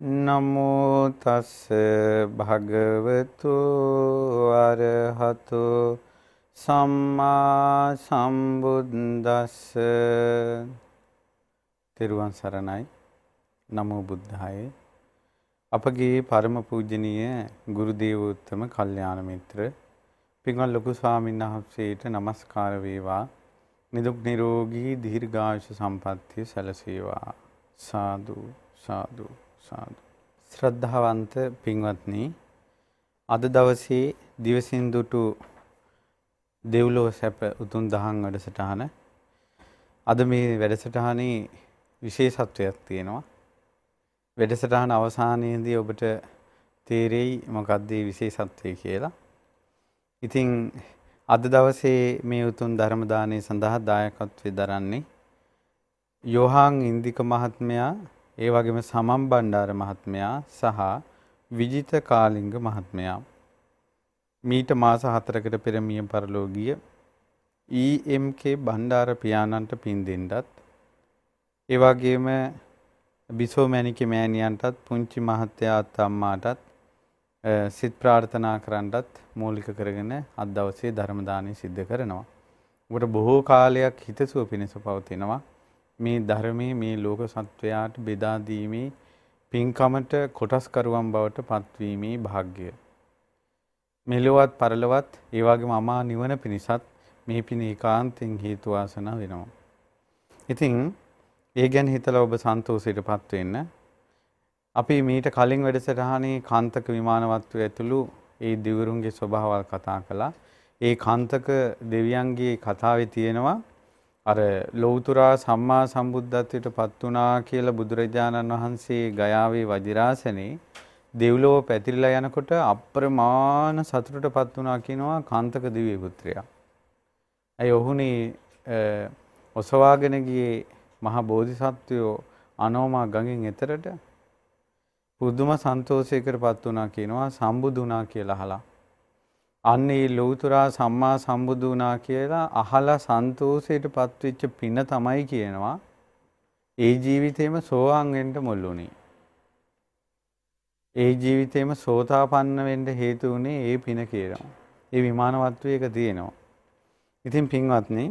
නමෝ තස්ස භගවතු අරහතු සම්මා සම්බුද්දස්ස. තෙරුවන් සරණයි. නමෝ බුද්ධාය. අපගේ පරම පූජනීය ගුරු දේවෝත්තම කල්යාණ මිත්‍ර පින්වත් ලොකු ස්වාමීන් වහන්සේට নমස්කාර වේවා. නිදුක් නිරෝගී දීර්ඝායුෂ සම්පන්නිය සැලසේවා. සාදු සාදු. සාදු. ශ්‍රද්ධාවන්ත පින්වත්නි අද දවසේ දිවසින් දුටු දෙව්ලොව සැප උතුම් දහම් වැඩසටහන අද මේ වැඩසටහනේ විශේෂත්වයක් තියෙනවා. වැඩසටහන අවසානයේදී ඔබට තේරෙයි මොකක්ද මේ විශේෂත්වය කියලා. ඉතින් අද දවසේ මේ උතුම් ධර්ම දානය සඳහා දායකත්වයෙන් දරන්නේ යෝහාන් ඉන්දික මහත්මයා ඒ වගේම සමම් බණ්ඩාර මහත්මයා සහ විජිත කාලිංග මහත්මයා මීට මාස 4කට පෙර මිය පරලෝකීය EMK බණ්ඩාර පියාණන්ට පින් දෙන්නත් ඒ වගේම බිසෝ මැණිකේ මෑණියන්ටත් පුංචි මහත්තයා අත්තම්මාටත් සිත ප්‍රාර්ථනා කරන්නත් මූලික කරගෙන අද දවසේ ධර්ම දානය සිද්ධ කරනවා. ඔබට බොහෝ කාලයක් හිතසුව පිණිස පවතිනවා. මේ ධර්මයේ මේ ලෝක සත්වයාට බෙදා දීමේ පින්කමට කොටස්කරුවන් බවට පත්වීමේ භාග්‍ය. මෙලොවත් පරලොවත් ඒ වගේම අමා නිවන පිණිසත් මේ පින ඒකාන්තයෙන් හේතු වාසනා වෙනවා. ඉතින් ඒ ගැන හිතලා ඔබ සන්තෝෂයටපත් වෙන්න. අපි මීට කලින් වැඩසටහනේ කාන්තක විමානවත්ව ඇතුළු ඒ දිවුරුන්ගේ ස්වභාවල් කතා කළා. ඒ කාන්තක දෙවියන්ගේ කතාවේ තියෙනවා අර ලෞතුරා සම්මා සම්බුද්ධත්වයට පත් වුණා කියලා බුදුරජාණන් වහන්සේ ගයාවේ වජිරාසනේ දෙව්ලොව පැතිරිලා යනකොට අප්‍රමාණ සතුටට පත් වුණා කියනවා කාන්තක දිව්‍ය පුත්‍රයා. අය ඔහුනේ ඔසවාගෙන ගියේ මහා බෝධිසත්වයෝ අනෝමා ගඟෙන් එතරට පුදුම සන්තෝෂයකට පත් වුණා කියනවා සම්බුදුනා කියලා අහලා. අන්න ඒ ලෞතුරා සම්මා සම්බුදු වුණා කියලා අහලා සන්තෝෂයට පත්වෙච්ච පින තමයි කියනවා ඒ ජීවිතේම සෝවාන් වෙන්න මුල්ුණේ. ඒ ජීවිතේම සෝතාපන්න වෙන්න හේතු වුණේ ඒ පින කියනවා. ඒ විමානවත්වයේ එක තියෙනවා. ඉතින් පින්වත්නි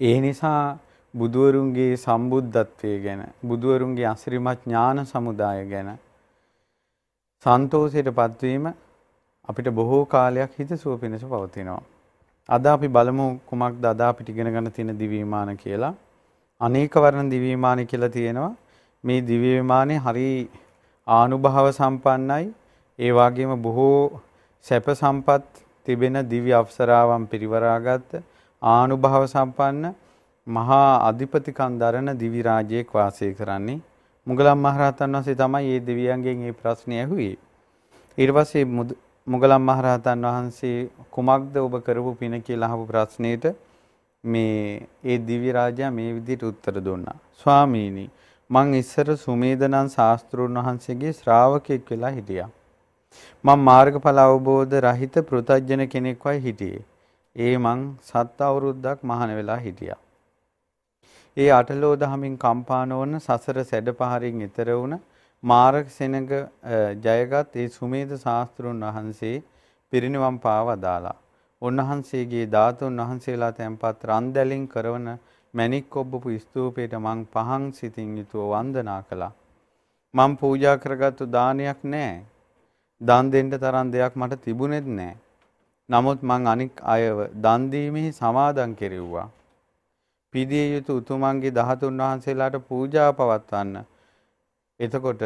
ඒ නිසා බුදුවරුන්ගේ සම්බුද්ධත්වයේ ගැන බුදුවරුන්ගේ අසිරිමත් ඥාන සමුදාය ගැන සන්තෝෂයට පත්වීම අපිට බොහෝ කාලයක් හිතසුව පිණිස පවතිනවා. අද අපි බලමු කුමක්ද අද අපිට ඉගෙන ගන්න තියෙන දිව්‍ය විමාන කියලා. අනේක වර්ණ දිව්‍ය විමාන කියලා තියෙනවා. මේ දිව්‍ය විමානේ හරි ආනුභාව සම්පන්නයි. ඒ වගේම බොහෝ සැප සම්පත් තිබෙන දිව්‍ය අප්සරාවන් පිරිවරාගත් ආනුභාව සම්පන්න මහා අධිපතිකම් දරන දිවි රාජ්‍යයක් වාසය කරන්නේ. මුගලන් මහරහතන් වහන්සේ තමයි මේ දෙවියන්ගෙන් මේ ප්‍රශ්නේ ඇහුවේ. ඊට පස්සේ මුගලන් මහරහතන් වහන්සේ කුමක්ද ඔබ කරපු පින කියලා අහපු ප්‍රශ්නෙට මේ ඒ දිව්‍ය රාජයා මේ විදිහට උත්තර දුන්නා. ස්වාමීනි මං ඉස්සර සුමේදනන් ශාස්ත්‍රූන් වහන්සේගේ ශ්‍රාවකෙක් වෙලා හිටියා. මම මාර්ගඵල අවබෝධ රහිත පෘතජන කෙනෙක් වයි හිටියේ. ඒ මං සත් අවුරුද්දක් මහාන වෙලා හිටියා. ඒ අටලෝ දහමින් කම්පා නොවන සසර සැඩ පහරින් ඈතර වුණ මාරක සෙනඟ ජයගත් ඒ සුමේද ශාස්ත්‍රුන් වහන්සේ පිරිනිවන් පාවදාලා. උන්වහන්සේගේ ධාතුන් වහන්සේලා තැන්පත් රන්දැලින් කරවන මැණික් ඔබ්බපු ස්තූපයට මං පහන් සිතින් යුතුව වන්දනා කළා. මං පූජා කරගත්තු දානයක් නැහැ. දන් දෙන්න තරම් දෙයක් මට තිබුණෙත් නැහැ. නමුත් මං අනික් අයව දන් දීමේ සමාදන් කෙරෙව්වා. පිදිය යුතු උතුමන්ගේ ධාතුන් වහන්සේලාට පූජා පවත්වන්න එතකොට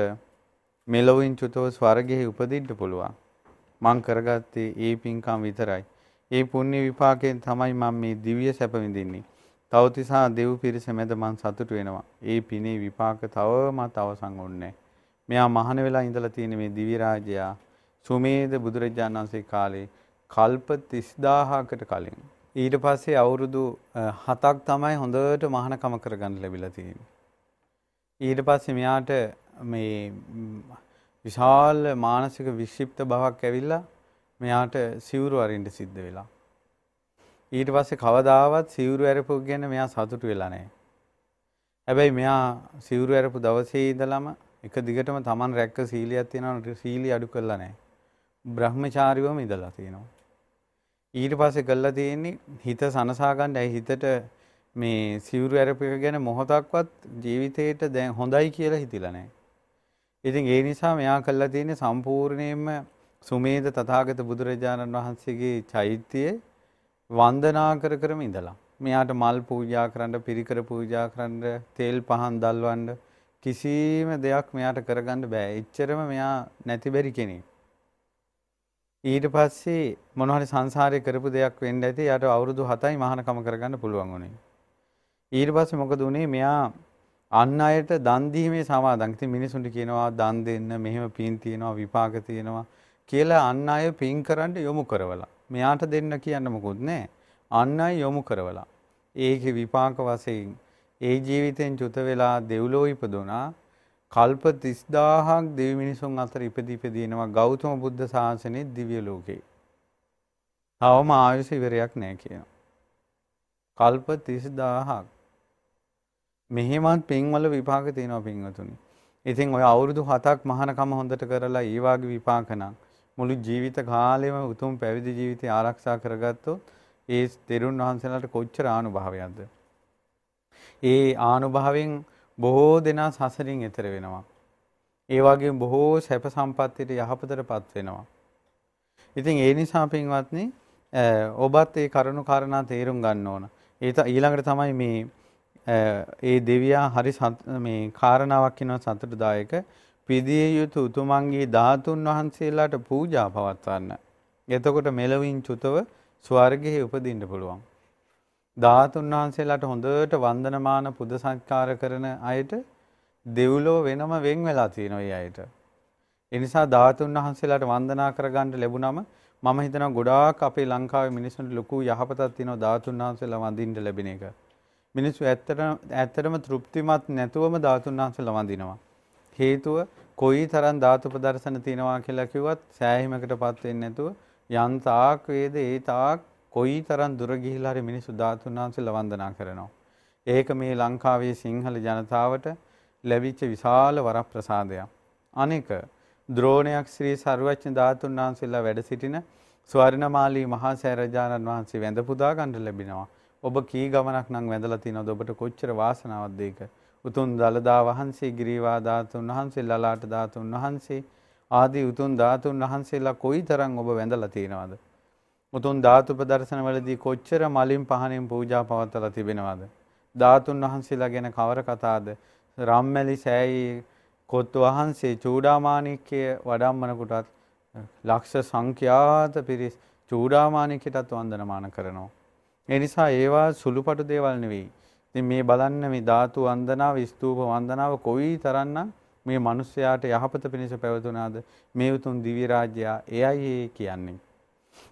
මෙලොවින් චුතව ස්වර්ගයේ උපදින්න පුළුවන්. මං කරගත්තේ ඒ පින්කම් විතරයි. ඒ පුණ්‍ය විපාකයෙන් තමයි මම මේ දිව්‍ය සැප විඳින්නේ. තවතිසා දෙව් පිරිස මැද මං සතුටු වෙනවා. ඒ පිනේ විපාක තවමත් අවසන් වුන්නේ මෙයා මහාන වෙලා ඉඳලා තියෙන මේ දිව්‍ය රාජ්‍යයා සුමේද බුදුරජාණන් වහන්සේ කාලේ කල්ප 30000කට කලින් ඊට පස්සේ අවුරුදු 7ක් තමයි හොඳට මහානකම කරගන්න ලැබිලා තියෙන්නේ. ඊට පස්සේ මෙයාට මේ විශාල මානසික වික්ෂිප්ත බවක් ඇවිල්ලා මෙයාට සිවුරු අරින්න සිද්ධ වෙලා. ඊට පස්සේ කවදාවත් සිවුරු ඇරපු ගැන මෙයා සතුටු වෙලා නැහැ. හැබැයි මෙයා සිවුරු ඇරපු දවසේ ඉඳලම එක දිගටම Taman රැක්ක සීලියක් තියෙනවා සීලිය අඩු කරලා නැහැ. බ්‍රහ්මචාරිවම ඉඳලා තියෙනවා. ඊට පස්සේ කළා තියෙන්නේ හිත සනසා ගන්න ඇයි හිතට මේ සිවුරු ඇරපෙක ගැන මොහොතක්වත් ජීවිතේට දැන් හොඳයි කියලා හිතිලා නැහැ. ඉතින් ඒ නිසා මෙයා කළා තියෙන්නේ සම්පූර්ණයෙන්ම සුමේද තථාගත බුදුරජාණන් වහන්සේගේ චෛත්‍යයේ වන්දනා කර කරම ඉඳලා. මෙයාට මල් පූජා කරන්න, පිරිකර පූජා කරන්න, තෙල් පහන් දල්වන්න කිසිම දෙයක් මෙයාට කරගන්න බෑ. එච්චරම මෙයා නැති බැරි කෙනෙක්. ඊට පස්සේ මොනවහරි සංසාරේ කරපු දෙයක් වෙන්න ඇති. යාට අවුරුදු 7යි මහානකම කරගන්න පුළුවන් වුණේ. ඊට පස්සේ මොකද උනේ? මෙයා අන් අයට දන් දීමේ සමාදන්. ඉතින් මිනිසුන්ට කියනවා දන් දෙන්න, මෙහෙම පින් තියෙනවා, විපාක තියෙනවා කියලා අන් අය පින් කරන්න යොමු කරවලා. මෙයාට දෙන්න කියන්න මොකුත් නැහැ. අන් අය යොමු කරවලා. ඒකේ විපාක වශයෙන් ඒ ජීවිතෙන් චුත වෙලා දෙව්ලෝ ඉපදුනා. කල්ප 30000ක් දෙවි මිනිසුන් අතර ඉපදී ඉපදීනවා ගෞතම බුද්ධ ශාසනයේ දිව්‍ය ලෝකේ. තවම ආයුෂ ඉවරයක් නැහැ කියනවා. කල්ප 30000ක්. මෙහෙමත් පින්වල විපාක තියෙනවා පින්වතුනි. ඉතින් ඔය අවුරුදු 7ක් මහානකම හොඳට කරලා ඒ වාගේ විපාක නම් මුළු ජීවිත කාලෙම උතුම් පැවිදි ජීවිතය ආරක්ෂා කරගත්තොත් ඒ තෙරුන් වහන්සේලාට කොච්චර ආනුභාවයක්ද. ඒ ආනුභාවයෙන් බොහෝ දෙනා සසරින් එතර වෙනවා. ඒ වගේම බොහෝ සැප සම්පත්තියට යහපතටපත් වෙනවා. ඉතින් ඒ නිසා පින්වත්නි ඔබත් ඒ කරුණු කාරණා තේරුම් ගන්න ඕන. ඒ ඊළඟට තමයි මේ ඒ දෙවියා හරි මේ කාරණාවක් කියනවා සතුටුදායක පිදිය යුතු උතුමන්ගේ ධාතුන් වහන්සේලාට පූජා පවත්වන්න. එතකොට මෙලවින් චුතව ස්වර්ගයේ උපදින්න පුළුවන්. ධාතුන් වහන්සේලාට හොඳට වන්දනමාන පුද සත්කාර කරන අයට දෙව්ලොව වෙනම වෙන් වෙලා තියෙනවා ඒ අයට. ඒ නිසා ධාතුන් වහන්සේලාට වන්දනා කරගන්න ලැබුණම මම හිතනවා ගොඩාක් අපේ ලංකාවේ මිනිස්සුන්ට ලොකු යහපතක් තියෙනවා ධාතුන් වහන්සේලා වඳින්න ලැබෙන එක. මිනිස්සු ඇත්තටම ඇත්තටම තෘප්තිමත් නැතුවම ධාතුන් වහන්සේලා වඳිනවා. හේතුව කොයි තරම් ධාතු ප්‍රදර්ශන තියෙනවා කියලා කිව්වත් සෑහීමකටපත් වෙන්නේ නැතුව යන් තාක් වේද ඒ තාක් කොයි තරම් දුර ගිහිලා හරි මිනිස්සු ධාතුන් වහන්සේලා වන්දනා කරනවා. ඒක මේ ලංකාවේ සිංහල ජනතාවට ලැබිච්ච විශාල වරප්‍රසාදයක්. අනෙක ද්‍රෝණයක් ශ්‍රී සර්වඥ ධාතුන් වහන්සේලා වැඩ සිටින ස්වර්ණමාලී මහා සෑරජානන් වහන්සේ වැඳ පුදා ගන්න ලැබෙනවා. ඔබ කී ගමනක් නම් වැඳලා තිනවද ඔබට කොච්චර වාසනාවක්ද ඒක? උතුම් දලදා වහන්සේ ගිරිවා ධාතුන් වහන්සේ ලලාට ධාතුන් වහන්සේ ආදී උතුම් ධාතුන් වහන්සේලා කොයිතරම් ඔබ වැඳලා තියෙනවද? උතුම් ධාතු ප්‍රදර්ශන වලදී කොච්චර මලින් පහනින් පූජා පවත්වලා තිබෙනවද? ධාතුන් වහන්සේලා ගැන කවර කතාද? රම්මැලි සෑයි කොත් වහන්සේ චූඩාමාණික්‍ය වඩම්මන කොටත් ලක්ෂ සංඛ්‍යාත පිරිස් චූඩාමාණික්‍යටත් වන්දනමාන කරනවා. ඒ නිසා ඒවා සුළුපටු දේවල් නෙවෙයි. ඉතින් මේ බලන්න මේ ධාතු වන්දනාව, ස්තූප වන්දනාව කොයි තරම්නම් මේ මිනිස්යාට යහපත පිණිස පැවතුනාද මේ උතුම් දිව්‍ය රාජ්‍යය එයයි කියන්නේ.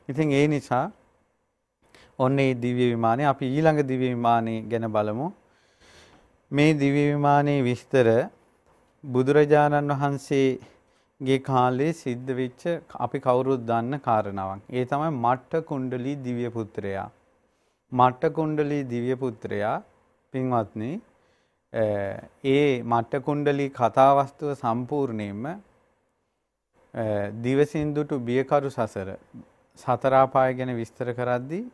ඉතින් ඒ නිසා ඔන්න මේ දිව්‍ය විමානය අපි ඊළඟ දිව්‍ය විමානය ගැන බලමු. මේ දිව්‍ය විමානයේ විස්තර බුදුරජාණන් වහන්සේගේ කාලේ සිද්ධ වෙච්ච අපි කවුරුත් දන්න කාරණාවක්. ඒ තමයි මට්ට කුණ්ඩලී දිව්‍ය පුත්‍රයා. මට්ට කුණ්ඩලී දිව්‍ය පුත්‍රයා පින්වත්නි ඒ මට්ට කුණ්ඩලී කතාවස්තුව සම්පූර්ණයෙන්ම දිවසින්දුටු බියකරු සසර සතරාපාය ගැන විස්තර කරද්දී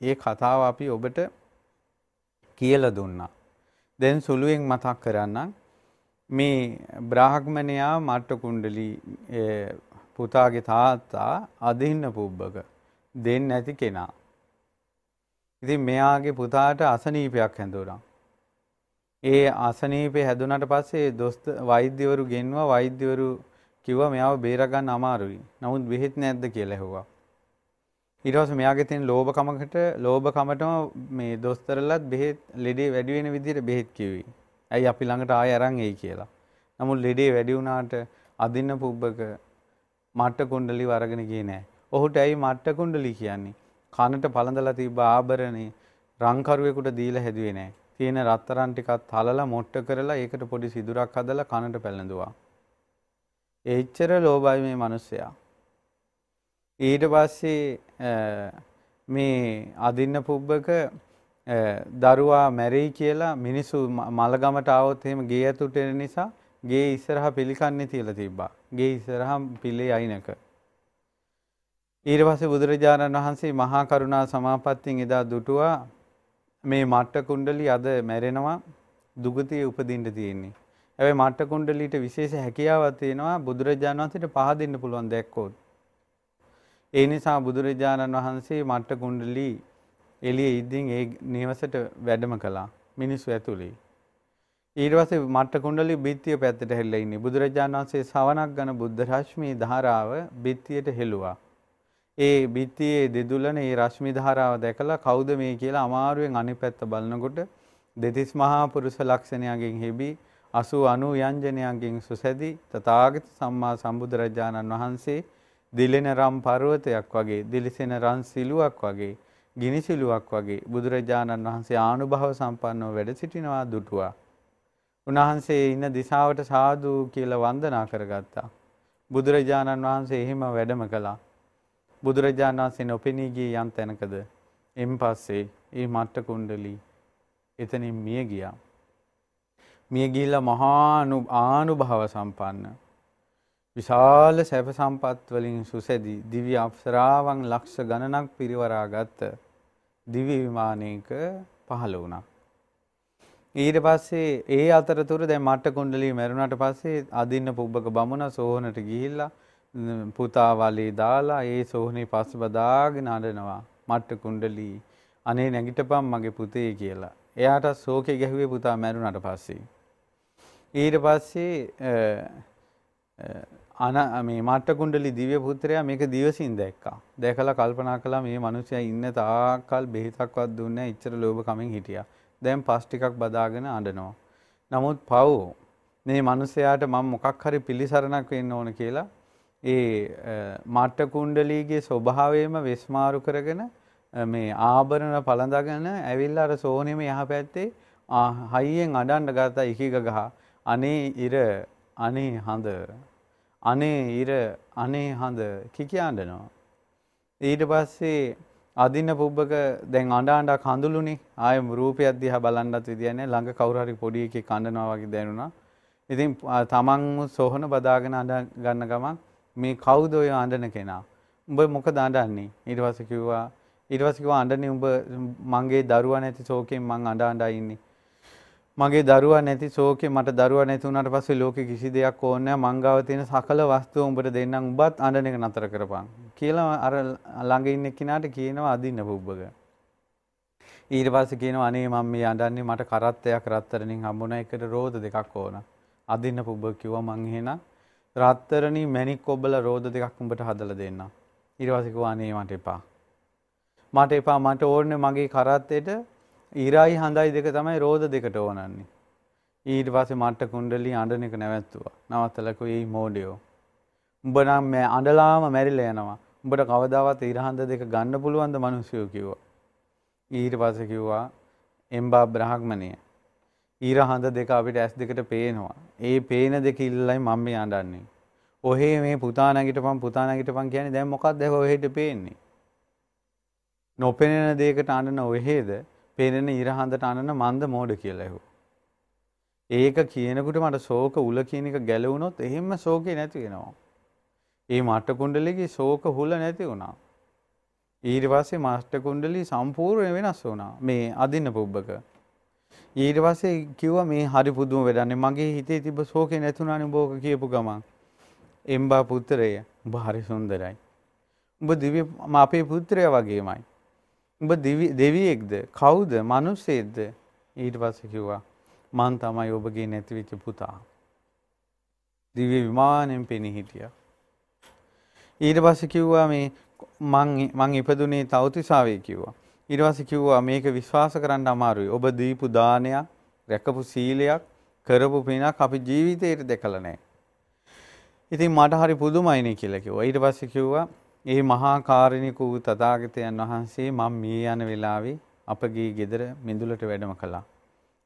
ඒ කතාව අපි ඔබට කියලා දුන්නා. දැන් සුළුවෙන් මතක් කරන්නම් මේ බ්‍රාහ්මණයා මට්ට කුණ්ඩලී පුතාගේ තාත්තා අදින්න පුබ්බක දෙන්නේ නැති කෙනා. ඉතින් මෙයාගේ පුතාට අසනීපයක් හැදුණා. ඒ අසනීපේ හැදුනට පස්සේ දොස්ත වෛද්‍යවරු ගෙන්වා වෛද්‍යවරු කිව්වා මෙයාව බේරගන්න අමාරුයි. නමුත් බෙහෙත් නැද්ද කියලා ඇහුවා. ඊට පස්සේ මෙයාගේ තියෙන ලෝභකමකට ලෝභකමටම මේ දොස්තරලත් බෙහෙත් ලෙඩේ වැඩි වෙන විදිහට බෙහෙත් කිව්වේ. ඇයි අපි ළඟට ආයෙ අරන් එයි කියලා. නමුත් ලෙඩේ වැඩි වුණාට අදින්න පුබ්බක මට්ට කුණ්ඩලි වරගෙන ගියේ නෑ. ඔහුට ඇයි මට්ට කුණ්ඩලි කියන්නේ? කනට පළඳලා තිබ්බ ආභරණේ රංකරුවෙකුට දීලා හැදුවේ නැහැ. තියෙන රත්තරන් ටිකත් තලලා මොට්ට කරලා ඒකට පොඩි සිදුරක් හදලා කනට පැලඳුවා. එච්චර ලෝභයි මේ මිනිස්සයා. ඊට පස්සේ මේ අදින්න පුබ්බක දරුවා මැරෙයි කියලා මිනිස්සු මලගමට ආවොත් එහෙම ගේ ඇතුට එන නිසා ගේ ඉස්සරහා පිළිකන්නේ තියලා තිබ්බා. ගේ ඉස්සරහා පිළේ අයිනක. ඊට පස්සේ බුදුරජාණන් වහන්සේ මහා කරුණා සමාපත්තියෙන් එදා දුටුවා මේ මට්ට කුණ්ඩලි අද මැරෙනවා දුගතිය උපදින්න තියෙන්නේ. හැබැයි මට්ට කුණ්ඩලීට විශේෂ හැකියාවක් තියෙනවා බුදුරජාණන් වහන්සේට පහදින්න පුළුවන් දැක්කොත්. ඒ නිසා බුදුරජාණන් වහන්සේ මට්ට කුණ්ඩලි එළියේ ඉද්දින් ඒ නිවසට වැඩම කළා මිනිස්සු ඇතුලේ. ඊට පස්සේ මට්ට කුණ්ඩලි බිත්තිය පැත්තට හෙල්ලා ඉන්නේ. බුදුරජාණන් වහන්සේ සවනක් ගන බුද්ධ රශ්මී ධාරාව බිත්තියට හෙළුවා. ඒ බිත්තියේ දෙදුලන ඒ රශ්මි ධාරාව දැකලා කවුද මේ කියලා අමාරුවෙන් අනිත් පැත්ත බලනකොට දෙතිස් මහා පුරුෂ ලක්ෂණයන්ගෙන් හෙබි 80 90 යංජනයන්ගෙන් සුසැදි තථාගත සම්මා සම්බුදුරජාණන් වහන්සේ දිලෙන රම් පර්වතයක් වගේ දිලිසෙන රන් සිලුවක් වගේ ගිනි සිලුවක් වගේ බුදුරජාණන් වහන්සේ ආනුභව සම්පන්නව වැඩ සිටිනවා දුටුවා. උන්වහන්සේ ඉන්න දිශාවට සාදු කියලා වන්දනා කරගත්තා. බුදුරජාණන් වහන්සේ එහෙම වැඩම කළා. බුදුරජාණන් වහන්සේ නොපෙනී ගිය යම් තැනකද එන් පස්සේ ඒ මට්ට කුණ්ඩලී එතනින් මිය ගියා. මිය ගිහිල්ලා මහා ආනුභාව සම්පන්න විශාල සැප සම්පත් වලින් සුසැදි දිව්‍ය අප්සරාවන් ලක්ෂ ගණනක් පිරිවරාගත් දිව්‍ය විමානයක පහළ වුණා. ඊට පස්සේ ඒ අතරතුර දැන් මට්ට කුණ්ඩලී මැරුණාට පස්සේ අදින්න පුබ්බක බමුණ සෝහනට ගිහිල්ලා පුතා වලේ දාලා ඒ සෝහනේ පස් බදාගෙන අඬනවා මට්ට කුණ්ඩලී අනේ නැගිටපන් මගේ පුතේ කියලා. එයාට ශෝකේ ගැහුවේ පුතා මැරුණාට පස්සේ. ඊට පස්සේ අන මේ මට්ට කුණ්ඩලි දිව්‍ය පුත්‍රයා මේක දිවසින් දැක්කා. දැකලා කල්පනා කළා මේ මිනිසයා ඉන්න තාක්කල් බෙහෙතක්වත් දුන්නේ නැහැ. ඉච්චර ලෝභ කමින් හිටියා. දැන් පස් ටිකක් බදාගෙන අඬනවා. නමුත් පව් මේ මිනිසයාට මම මොකක් හරි පිළිසරණක් වෙන්න ඕන කියලා ඒ මට්ට කුණ්ඩලීගේ ස්වභාවයම වෙස්මාරු කරගෙන මේ ආභරණ පළඳගෙන ඇවිල්ලා අර සෝනෙම යහපැත්තේ හයියෙන් අඩන්න ගත්තා ඉකිග ගහ. අනේ ඉර අනේ හඳ අනේ ඉර අනේ හඳ කිකි අඬනවා. ඊට පස්සේ අදින්න පුබ්බක දැන් අඬ අඬ කඳුළුනේ. ආයෙ රූපයක් දිහා බලන්නත් විදියක් නැහැ. ළඟ කවුරු හරි පොඩි එකෙක් කඳනවා වගේ දැනුණා. ඉතින් තමන් සෝහන බදාගෙන අඬ ගන්න ගමන් මේ කවුද ඔය අඬන කෙනා? උඹ මොකද අඬන්නේ? ඊට පස්සේ කිව්වා ඊට පස්සේ කිව්වා අඬන්නේ උඹ මගේ දරුවා නැති ශෝකයෙන් මං අඬ අඬ ඉන්නේ. මගේ දරුවා නැති ශෝකේ මට දරුවා නැති වුණාට පස්සේ ලෝකෙ කිසි දෙයක් ඕනේ නැහැ. මං ගාව තියෙන සකල වස්තුව උඹට දෙන්නම්. උඹත් අඬන එක නතර කරපන්. කියලා අර ළඟ ඉන්න කෙනාට කියනවා අදින්න පුබ්බක ඊට පස්සේ කියනවා අනේ මම මේ අඬන්නේ මට කරත්තයක් රත්තරනින් හම්බුණා එකට රෝද දෙකක් ඕන. අදින්න පුබ්බක කිව්වා මං එහෙනම් රත්තරණී මැණික් කොබ්බලා රෝද දෙකක් උඹට හදලා දෙන්නම්. ඊට පස්සේ කිව්වා අනේ මට එපා. මට එපා මට ඕනේ මගේ කරත්තෙට ඉරයි හඳයි දෙක තමයි රෝද දෙකට ඕනන්නේ. ඊට පස්සේ මට්ට කුණ්ඩලී අඬන එක නැවැත්තුවා. නවත්තලා කිව්වා "ඒ මෝඩයෝ. උඹ නම් මේ අඬලාම මැරිලා යනවා. උඹට කවදාවත් ඉරහඳ දෙක ගන්න පුළුවන්ද මිනිස්සුયો කිව්වා. ඊට පස්සේ කිව්වා එම්බා බ්‍රහ්මණය ඊර හඳ දෙක අපිට ඇස් දෙකට පේනවා. ඒ පේන දෙක ඉල්ලයි මම මේ අඬන්නේ. ඔහේ මේ පුතා නැගිටපන් පුතා නැගිටපන් කියන්නේ දැන් මොකක්ද ඔහෙට පේන්නේ? නොපෙනෙන දෙයකට අඬන ඔහෙද පේනෙන ඊර හඳට අඬන මන්ද මෝඩ කියලා ඇහුවා. ඒක කියනකොට මට ශෝක උල කියන එක ගැලවුණොත් එහෙම ශෝකේ නැති වෙනවා. ඒ මට්ට කුණ්ඩලයේ ශෝක හුල නැති වුණා. ඊට පස්සේ මාස්ටර් කුණ්ඩලී සම්පූර්ණ වෙනස් වුණා. මේ අදින්න පුබ්බක. ඊට පස්සේ කිව්වා මේ හරි පුදුම වැඩන්නේ මගේ හිතේ තිබ්බ ශෝකේ නැතුණානේ උඹ ඕක කියපු ගමන්. එම්බා පුත්‍රය. උඹ හරි සුන්දරයි. උඹ දිව්‍ය අපේ පුත්‍රයා වගේමයි. උඹ දෙවියෙක්ද? කවුද? මිනිස්සෙක්ද? ඊට පස්සේ කිව්වා මං තමයි ඔබගේ නැතිවෙච්ච පුතා. දිව්‍ය විමානයෙන් පෙනී හිටියා ඊට පස්සේ කිව්වා මේ මං මං ඉපදුනේ තවතිසාවේ කිව්වා. ඊට පස්සේ කිව්වා මේක විශ්වාස කරන්න අමාරුයි. ඔබ දීපු දානයක්, රැකපු සීලයක්, කරපු පිනක් අපි ජීවිතේට දැකලා නැහැ. ඉතින් මට හරි පුදුමයිනේ කියලා කිව්වා. ඊට පස්සේ කිව්වා මේ මහා කාරුණික වූ තථාගතයන් වහන්සේ මම මේ යන වෙලාවේ අපගේ ගෙදර මිඳුලට වැඩම කළා.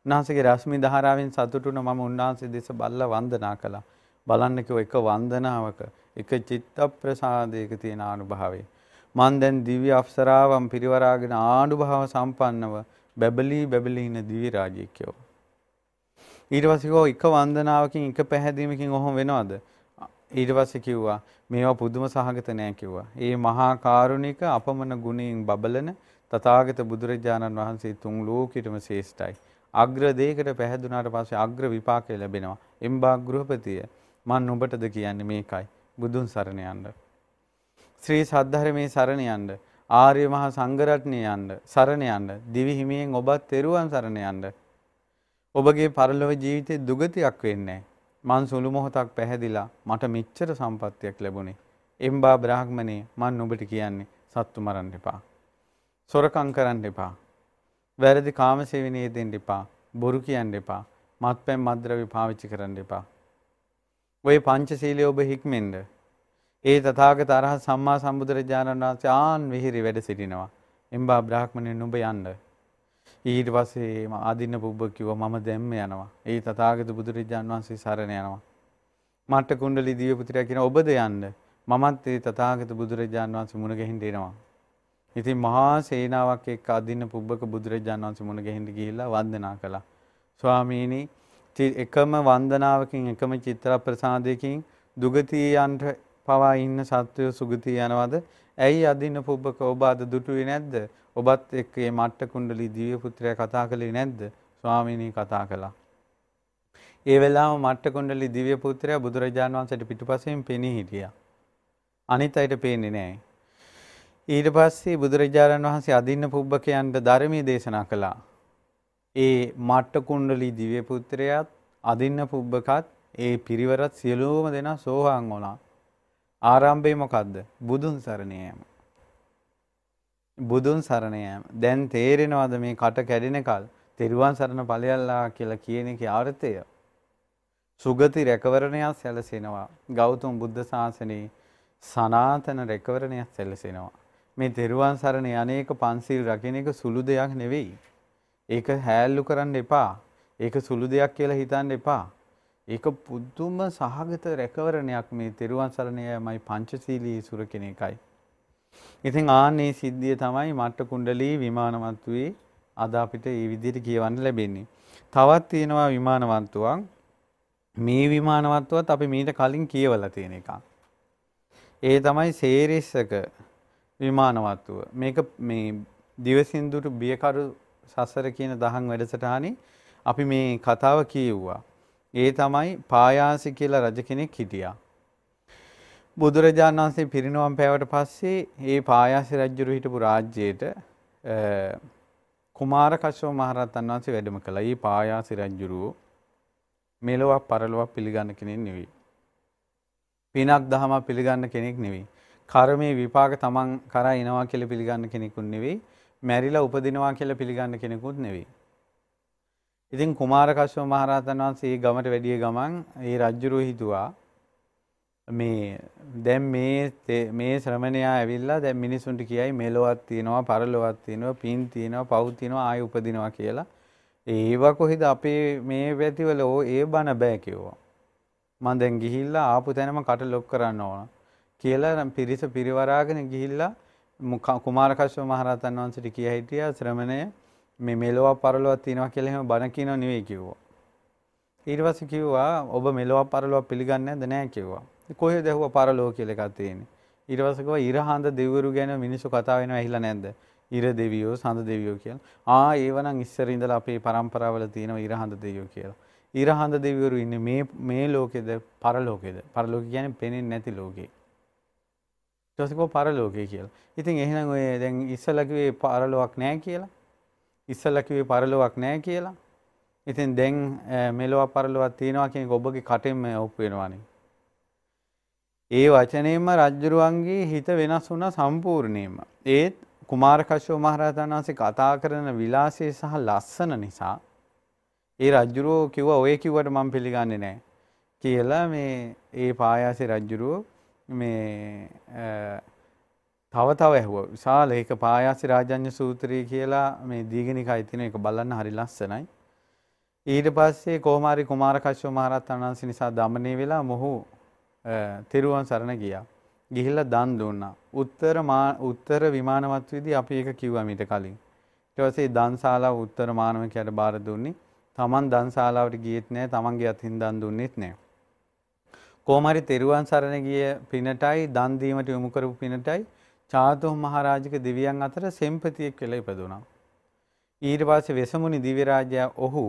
උන්වහන්සේගේ රශ්මි ධාරාවෙන් සතුටුන මම උන්වහන්සේ දෙස බල්ලා වන්දනා කළා. බලන්න කිව්ව එක වන්දනාවක එක චිත්ත ප්‍රසාදයක තියෙන අනුභවය. මන් දැන් දිව්‍ය අප්සරාවන් පිරිවරාගෙන ආනුභාව සම්පන්නව බැබලී බැබලී ඉන දිව්‍ය රාජ්‍යකයෝ. ඊට පස්සේ කිව්වා එක වන්දනාවකින් එක පැහැදීමකින් ඔහොම වෙනවද? ඊට පස්සේ කිව්වා මේවා පුදුම සහගත නෑ කිව්වා. ඒ මහා කාරුණික අපමණ ගුණයෙන් බබලන තථාගත බුදුරජාණන් වහන්සේ තුන් ලෝකෙටම ශ්‍රේෂ්ඨයි. අග්‍ර දෙයකට පැහැදුනාට පස්සේ අග්‍ර විපාකය ලැබෙනවා. එම්බා ගෘහපතිය මන් ඔබටද කියන්නේ මේකයි. බුදුන් සරණ යන්න. ශ්‍රී සද්ධර්මයේ සරණ යන්න. ආර්ය මහා සංඝරත්නය යන්න. සරණ යන්න. දිවි හිමියෙන් ඔබත් තෙරුවන් සරණ යන්න. ඔබගේ පරලොව ජීවිතේ දුගතියක් වෙන්නේ මං සුළු මොහොතක් පැහැදිලා මට මෙච්චර සම්පත්තියක් ලැබුණේ. එම්බා බ්‍රාහ්මණේ මන් ඔබට කියන්නේ සත්තු මරන්න එපා. සොරකම් කරන්න එපා. වැරදි කාමසේවනයේ දෙන්න එපා. බොරු කියන්න එපා. මත්පැන් මද්ද්‍රව්‍ය පාවිච්චි කරන්න එපා. ඔය පංචශීලයේ ඔබ හික්මෙන්ද ඒ තථාගත අරහත් සම්මා සම්බුදුරජාණන් වහන්සේ ආන් විහිරි වැඩ සිටිනවා. එම්බා බ්‍රාහ්මණයන් ඔබ යන්න. ඊට පස්සේ ආදින්න පුබ්බ කිව්වා මම දැම්ම යනවා. ඒ තථාගත බුදුරජාණන් වහන්සේ සරණ යනවා. මට්ට කුණ්ඩලි දිව්‍ය පුත්‍රයා කියන ඔබද යන්න. මමත් ඒ තථාගත බුදුරජාණන් වහන්සේ මුණ ගැහින්න එනවා. ඉතින් මහා සේනාවක් එක්ක අදින්න පුබ්බක බුදුරජාණන් වහන්සේ මුණ ගැහින්න ගිහිල්ලා වන්දනා කළා. ස්වාමීනි එකම වන්දනාවකින් එකම චිත්‍ර ප්‍රසාදයකින් දුගතියන්ට පවා ඉන්න සත්වය සුගතිය යනවද? ඇයි අදින්න පුබ්බක ඔබ අද දුටුවේ නැද්ද? ඔබත් එක්ක මේ මට්ට කුණ්ඩලී දිව්‍ය පුත්‍රයා කතා කළේ නැද්ද? ස්වාමීනි කතා කළා. ඒ වෙලාව මට්ට කුණ්ඩලී දිව්‍ය පුත්‍රයා බුදුරජාණන් වහන්සේට පිටුපසෙන් පෙනී හිටියා. අනිත් අයට පේන්නේ නැහැ. ඊට පස්සේ බුදුරජාණන් වහන්සේ අදින්න පුබ්බකයන්ට ධර්මයේ දේශනා කළා. ඒ මට්ට කුණ්ඩලී දිව්‍ය පුත්‍රයාත් අදින්න පුබ්බකත් ඒ පිරිවරත් සියලුම දෙනා සෝහාන් වුණා. ආරම්භය මොකද්ද? බුදුන් සරණ යෑම. බුදුන් සරණ යෑම. දැන් තේරෙනවද මේ කට කැඩෙනකල් තෙරුවන් සරණ ඵලයල්ලා කියලා කියන එකේ අර්ථය? සුගති රැකවරණයක් සැලසෙනවා. ගෞතම බුද්ධ ශාසනයේ සනාතන රැකවරණයක් සැලසෙනවා. මේ තෙරුවන් සරණ යන්නේක පන්සිල් රකින්න එක සුළු දෙයක් නෙවෙයි. ඒක හැල්ලු කරන්න එපා. ඒක සුළු දෙයක් කියලා හිතන්න එපා. ඒක පුදුම සහගත රැකවරණයක් මේ තෙරුවන් සරණ යෑමයි පංචශීලී සුර කෙනෙක්යි. ඉතින් ආන්නේ සිද්ධිය තමයි මට්ට කුණ්ඩලී විමානවත්තුවේ අද අපිට මේ විදිහට කියවන්න ලැබෙන්නේ. තවත් තියෙනවා විමානවත්තුවක්. මේ විමානවත්තුවත් අපි මීට කලින් කියවලා තියෙන එකක්. ඒ තමයි සේරිස්සක විමානවත්තුව. මේක මේ දිවසින්දුට බියකරු සසර කියන දහම් වැඩසටහනේ අපි මේ කතාව කියෙව්වා. ඒ තමයි පායාසි කියලා රජ කෙනෙක් හිටියා. බුදුරජාණන් වහන්සේ පිරිනවම් පෑවට පස්සේ ඒ පායාසි රජුරු හිටපු රාජ්‍යයට කුමාර කශ්‍යප මහරහතන් වහන්සේ වැඩම කළා. මේ පායාසි රජුරු මෙලොවක් පරලොවක් පිළිගන්න කෙනෙක් නෙවෙයි. පිනක් දහමක් පිළිගන්න කෙනෙක් නෙවෙයි. කර්මයේ විපාක තමන් කරා එනවා කියලා පිළිගන්න කෙනෙකුත් නෙවෙයි. මැරිලා උපදිනවා කියලා පිළිගන්න කෙනෙකුත් නෙවෙයි. ඉතින් කුමාර කශ්‍යප මහරහතන් වහන්සේ ගමට වැඩිය ගමන් ඒ රජුරු හිතුවා මේ දැන් මේ මේ ශ්‍රමණයා ඇවිල්ලා දැන් මිනිසුන්ට කියයි මෙලොවක් තියෙනවා පරලොවක් තියෙනවා පින් තියෙනවා පව් තියෙනවා ආය උපදිනවා කියලා. ඒව කොහෙද අපේ මේ පැතිවල ඕ ඒ බන බෑ කිව්වා. මම දැන් ගිහිල්ලා ආපු තැනම කට ලොක් කරන්න ඕන කියලා පිරිස පිරිවරාගෙන ගිහිල්ලා කුමාර කශ්‍යප මහරහතන් වහන්සේට කිය හිටියා ශ්‍රමණය. මේ මෙලොවක් පරලොවක් තියෙනවා කියලා එහෙම බණ කියනව නෙවෙයි කිව්වා. ඊට පස්සේ කිව්වා ඔබ මෙලොවක් පරලොවක් පිළිගන්නේ නැද්ද නැහැ කිව්වා. කොහෙද ඇහුවා පරලොව කියලා එකක් තියෙන්නේ. ඊට පස්සේ කිව්වා ඉරහඳ දෙවිවරු ගැන මිනිස්සු කතා වෙනවා ඇහිලා නැද්ද? ඉර දෙවියෝ සඳ දෙවියෝ කියලා. ආ ඒවනම් ඉස්සර ඉඳලා අපේ પરම්පරාවල තියෙනවා ඉරහඳ දෙවියෝ කියලා. ඉරහඳ දෙවිවරු ඉන්නේ මේ මේ ලෝකෙද පරලෝකෙද? පරලෝක කියන්නේ පෙනෙන්නේ නැති ලෝකේ. ඊට පස්සේ කිව්වා පරලෝකේ කියලා. ඉතින් එහෙනම් ඔය දැන් ඉස්සලා කිව්වේ පරලෝකක් නැහැ කියලා. ඉස්සලා කිව්වේ පරලොවක් නැහැ කියලා. ඉතින් දැන් මෙලොවක් පරලොවක් තියෙනවා කියන එක ඔබගේ කටෙන්ම ඔප්පු වෙනවානේ. ඒ වචනයෙන්ම රජ්ජුරුවන්ගේ හිත වෙනස් වුණා සම්පූර්ණයෙන්ම. ඒත් කුමාර කශ්‍යප මහරහතන් වහන්සේ කතා කරන විලාසය සහ ලස්සන නිසා ඒ රජ්ජුරුවෝ කිව්වා ඔය කිව්වට මම පිළිගන්නේ නැහැ කියලා මේ ඒ පායාසි රජ්ජුරුවෝ මේ තව තව ඇහුවා. විශාල ඒක පායාසි රාජඤ්‍ය සූත්‍රය කියලා මේ දීඝනිකයි තියෙන එක බලන්න හරි ලස්සනයි. ඊට පස්සේ කොහමාරි කුමාර කශ්‍යප මහරහතන් වහන්සේ නිසා দমনේ වෙලා මොහු තෙරුවන් සරණ ගියා. ගිහිල්ලා දන් දුන්නා. උත්තර උත්තර විමානවත් විදි අපි ඒක කිව්වා මීට කලින්. ඊට පස්සේ දන්ශාලාව උත්තර මානවකයට බාර දුන්නේ. Taman දන්ශාලාවට ගියෙත් නෑ, Tamanගේ අතින් දන් දුන්නෙත් නෑ. කොහමාරි තෙරුවන් සරණ ගිය පිනටයි දන් දීමට යොමු කරපු පිනටයි චාතුම් මහරජික දෙවියන් අතර සෙම්පතියෙක් වෙලා ඉපදුනා. ඊට පස්සේ වෙසමුණි දිව්‍ය රාජ්‍යය ඔහු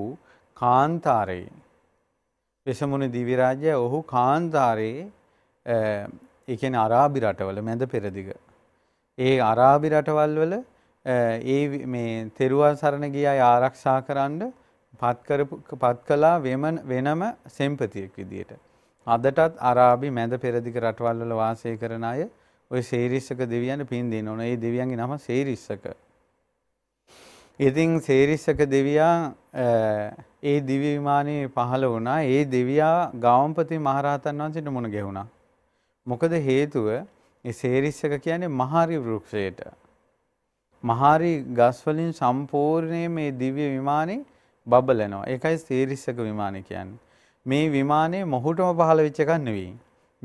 කාන්තාරේ වෙසමුණි දිව්‍ය රාජ්‍යය ඔහු කාන්තාරේ ඒ කියන්නේ අරාබි රටවල මැද පෙරදිග. ඒ අරාබි රටවල් වල ඒ මේ තෙරුවන් සරණ ගිය අය ආරක්ෂා කරන්න පත් කරපු පත් කළා වෙනම සෙම්පතියෙක් විදියට. අදටත් අරාබි මැද පෙරදිග රටවල් වල වාසය කරන අය ওই සේරිස්සක දෙවියන්ට පින් දෙන්න ඕන. ඒ දෙවියන්ගේ නම සේරිස්සක. ඉතින් සේරිස්සක දෙවියා ඒ දිව්‍ය විමානයේ පහළ වුණා. ඒ දෙවියා ගාවම්පති මහරහතන් වහන්සේට මුණ ගැහුණා. මොකද හේතුව ඒ සේරිස්සක කියන්නේ මහරි වෘක්ෂයට. මහරි ගස් වලින් සම්පූර්ණයෙන් මේ දිව්‍ය විමානේ බබලනවා. ඒකයි සේරිස්සක විමානය කියන්නේ. මේ විමානේ මොහුටම පහළ වෙච්ච එකක් නෙවෙයි.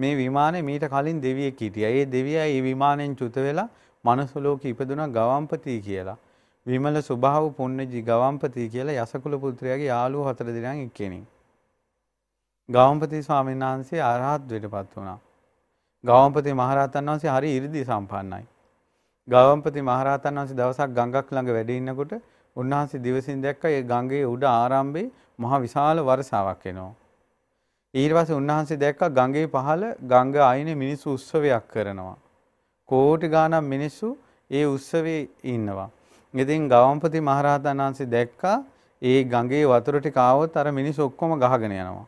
මේ විමානේ මීට කලින් දෙවියෙක් හිටියා. ඒ දෙවියා මේ විමානෙන් චුත වෙලා මනුස්ස ලෝකෙ ඉපදුනා ගවම්පති කියලා. විමල සුභාව පුණ්‍යජි ගවම්පති කියලා යසකුල පුත්‍රයාගේ යාළුවෝ හතර දෙනාගෙන් එක්කෙනෙක්. ගවම්පති ස්වාමීන් වහන්සේ අරහත් වෙටපත් වුණා. ගවම්පති මහරහතන් වහන්සේ හරි 이르දි සම්පන්නයි. ගවම්පති මහරහතන් වහන්සේ දවසක් ගඟක් ළඟ වැඩ ඉන්නකොට උන්වහන්සේ දිවසින් දැක්ක ඒ ගඟේ උඩ ආරම්භයේ මහ විශාල වර්ෂාවක් එනවා. ඊට පස්සේ උන්වහන්සේ දැක්ක ගඟේ පහළ ගංග අයිනේ මිනිස්සු උත්සවයක් කරනවා. කෝටි ගාණක් මිනිස්සු ඒ උත්සවේ ඉන්නවා. ඉතින් ගවම්පති මහරහතන් වහන්සේ දැක්කා ඒ ගඟේ වතුර ටික ආවොත් අර මිනිස්සු ඔක්කොම ගහගෙන යනවා.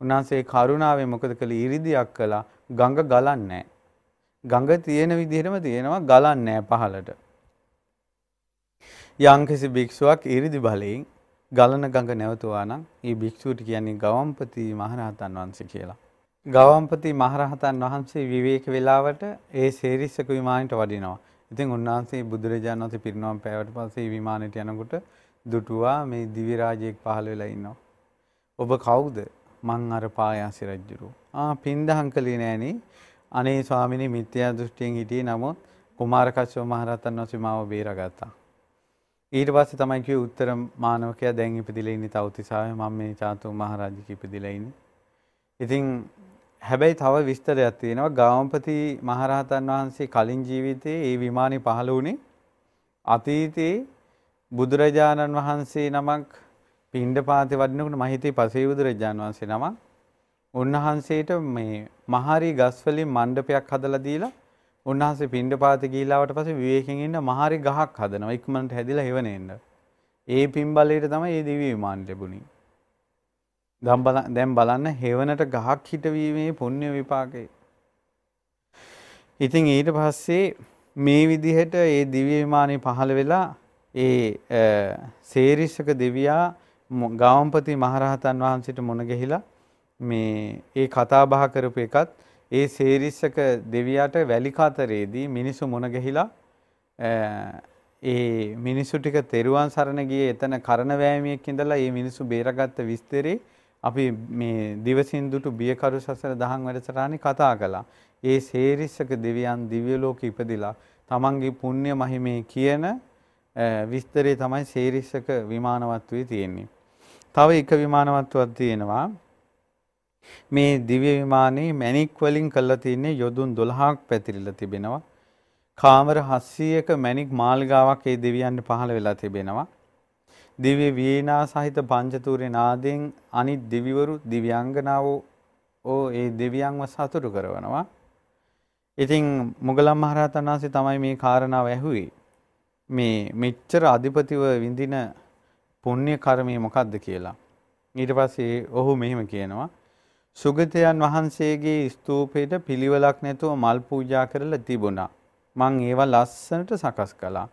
උන්වහන්සේ කරුණාවෙන් මොකද කළේ? ඉරිදියක් කළා. ගඟ ගලන්නේ ගඟ තියෙන විදිහටම තියෙනවා ගලන්නේ පහළට. යම්කිසි භික්ෂුවක් ඉරිදි බලයෙන් ගලන ගඟ නැවතුවා නම් ඒ භික්ෂුවට කියන්නේ ගවම්පති මහරහතන් වහන්සේ කියලා. ගවම්පති මහරහතන් වහන්සේ විවේක වේලාවට ඒ සේරිස්සක විමානයට වඩිනවා. ඉතින් උන්වහන්සේ බුදුරජාණන් වහන්සේ පිරිනවම් පෑවට පස්සේ විමානයට යනකොට දුටුවා මේ දිවි රාජයෙක් පහළ වෙලා ඉන්නවා. ඔබ කවුද? මං අර පායාසි රජුරු. ආ පින්දහම් කළේ නෑනේ. අනේ ස්වාමිනේ මිත්‍යා දෘෂ්ටියෙන් හිටියේ නමුත් කුමාර කස්සප මහරහතන් වහන්සේ මාව බේරාගත්තා. ඊට පස්සේ තමයි කිව්වේ උත්තර මානවකයා දැන් ඉපදිලා ඉන්නේ තවතිසාවේ මම මේ චාතු මහරජික ඉපදිලා ඉන්නේ. ඉතින් හැබැයි තව විස්තරයක් තියෙනවා ගාමපති මහරහතන් වහන්සේ කලින් ජීවිතේ ඒ විමානේ පහළ වුණේ අතීතේ බුදුරජාණන් වහන්සේ නමක් පිණ්ඩපාතේ වඩිනකොට මම හිතේ පසේ බුදුරජාණන් වහන්සේ නමක් උන්වහන්සේට මේ මහරි ගස් වලින් මණ්ඩපයක් හදලා දීලා උන්වහන්සේ පින්ඩපාතේ ගිහිලාවට පස්සේ විවේකයෙන් ඉන්න මහරි ගහක් හදනවා ඉක්මනට හැදිලා හෙවන එන්න. ඒ පින්බලයට තමයි මේ දිව්‍ය විමාන ලැබුණේ. දැන් බලන්න හෙවනට ගහක් හිටවීමේ පුණ්‍ය විපාකේ. ඉතින් ඊට පස්සේ මේ විදිහට ඒ දිව්‍ය විමානේ පහළ වෙලා ඒ සේරිස්සක දෙවියා ගාවම්පති මහරහතන් වහන්සේට මුණ ගැහිලා මේ ඒ කතා බහ කරපු එකත් ඒ සේරිස්සක දෙවියට වැලි කතරේදී මිනිසු මුණ ගැහිලා ඒ මිනිසු ටික තෙරුවන් සරණ ගියේ එතන කරන වෑමියෙක් ඉඳලා මේ මිනිසු බේරගත්ත විස්තරේ අපි මේ දිවසින්දුට බියකරු සසර දහම් වැඩසටහනේ කතා කළා. ඒ සේරිස්සක දෙවියන් දිව්‍ය ලෝකෙ ඉපදිලා තමන්ගේ පුණ්‍ය මහිමේ කියන විස්තරේ තමයි සේරිස්සක විමානවත්වයේ තියෙන්නේ. තව එක විමානවත්වයක් තියෙනවා මේ දිව්‍ය විමානයේ මැණික් වලින් කරලා තියෙන්නේ යොදුන් 12ක් පැතිරිලා තිබෙනවා. කාමර 700ක මැණික් මාලිගාවක් ඒ දෙවියන්ට පහළ වෙලා තිබෙනවා. දිව්‍ය වීණා සහිත පංචතූරේ නාදයෙන් අනිත් දිවිවරු දිව්‍යාංගනාවෝ ඕ ඒ දෙවියන්ව සතුටු කරනවා. ඉතින් මුගලන් මහරහතන් වහන්සේ තමයි මේ කාරණාව ඇහුවේ. මේ මෙච්චර අධිපතිව විඳින පුණ්‍ය කර්මය මොකක්ද කියලා. ඊට පස්සේ ඔහු මෙහෙම කියනවා සුගතයන් වහන්සේගේ ස්තූපයට පිළිවෙලක් නැතුව මල් පූජා කරලා තිබුණා. මං ඒවා ලස්සනට සකස් කළා.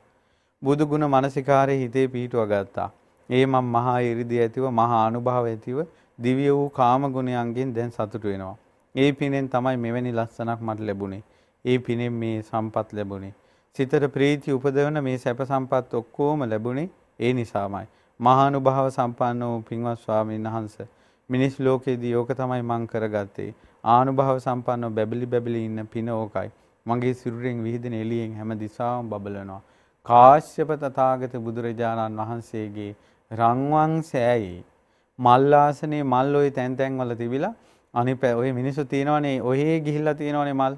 බුදු ගුණ මානසිකාරයේ හිතේ පිහිටුව ගත්තා. ඒ මම මහා ඉරිදී ඇතිව මහා අනුභව ඇතිව දිව්‍ය වූ කාම ගුණයන්ගෙන් දැන් සතුටු වෙනවා. ඒ පිනෙන් තමයි මෙවැනි ලස්සනක් මට ලැබුණේ. ඒ පිනෙන් මේ සම්පත් ලැබුණේ. සිතට ප්‍රීති උපදවන මේ සැප සම්පත් ඔක්කොම ලැබුණේ ඒ නිසාමයි. මහා අනුභව සම්පන්න වූ පින්වත් ස්වාමීන් වහන්සේ මිනිස් ලෝකේදී ඕක තමයි මං කරගත්තේ. ආනුභව සම්පන්නව බැබලි බැබලි ඉන්න පින ඕකයි. මගේ සිරුරෙන් විහිදෙන එළියෙන් හැම දිසාවම බබලනවා. කාශ්‍යප තථාගත බුදුරජාණන් වහන්සේගේ රන්වන් සෑයි මල් ආසනේ මල් ওই තැන් තැන් වල තිබිලා අනිත් ඔය මිනිස්සු තියෙනවනේ ඔහේ ගිහිල්ලා තියෙනවනේ මල්.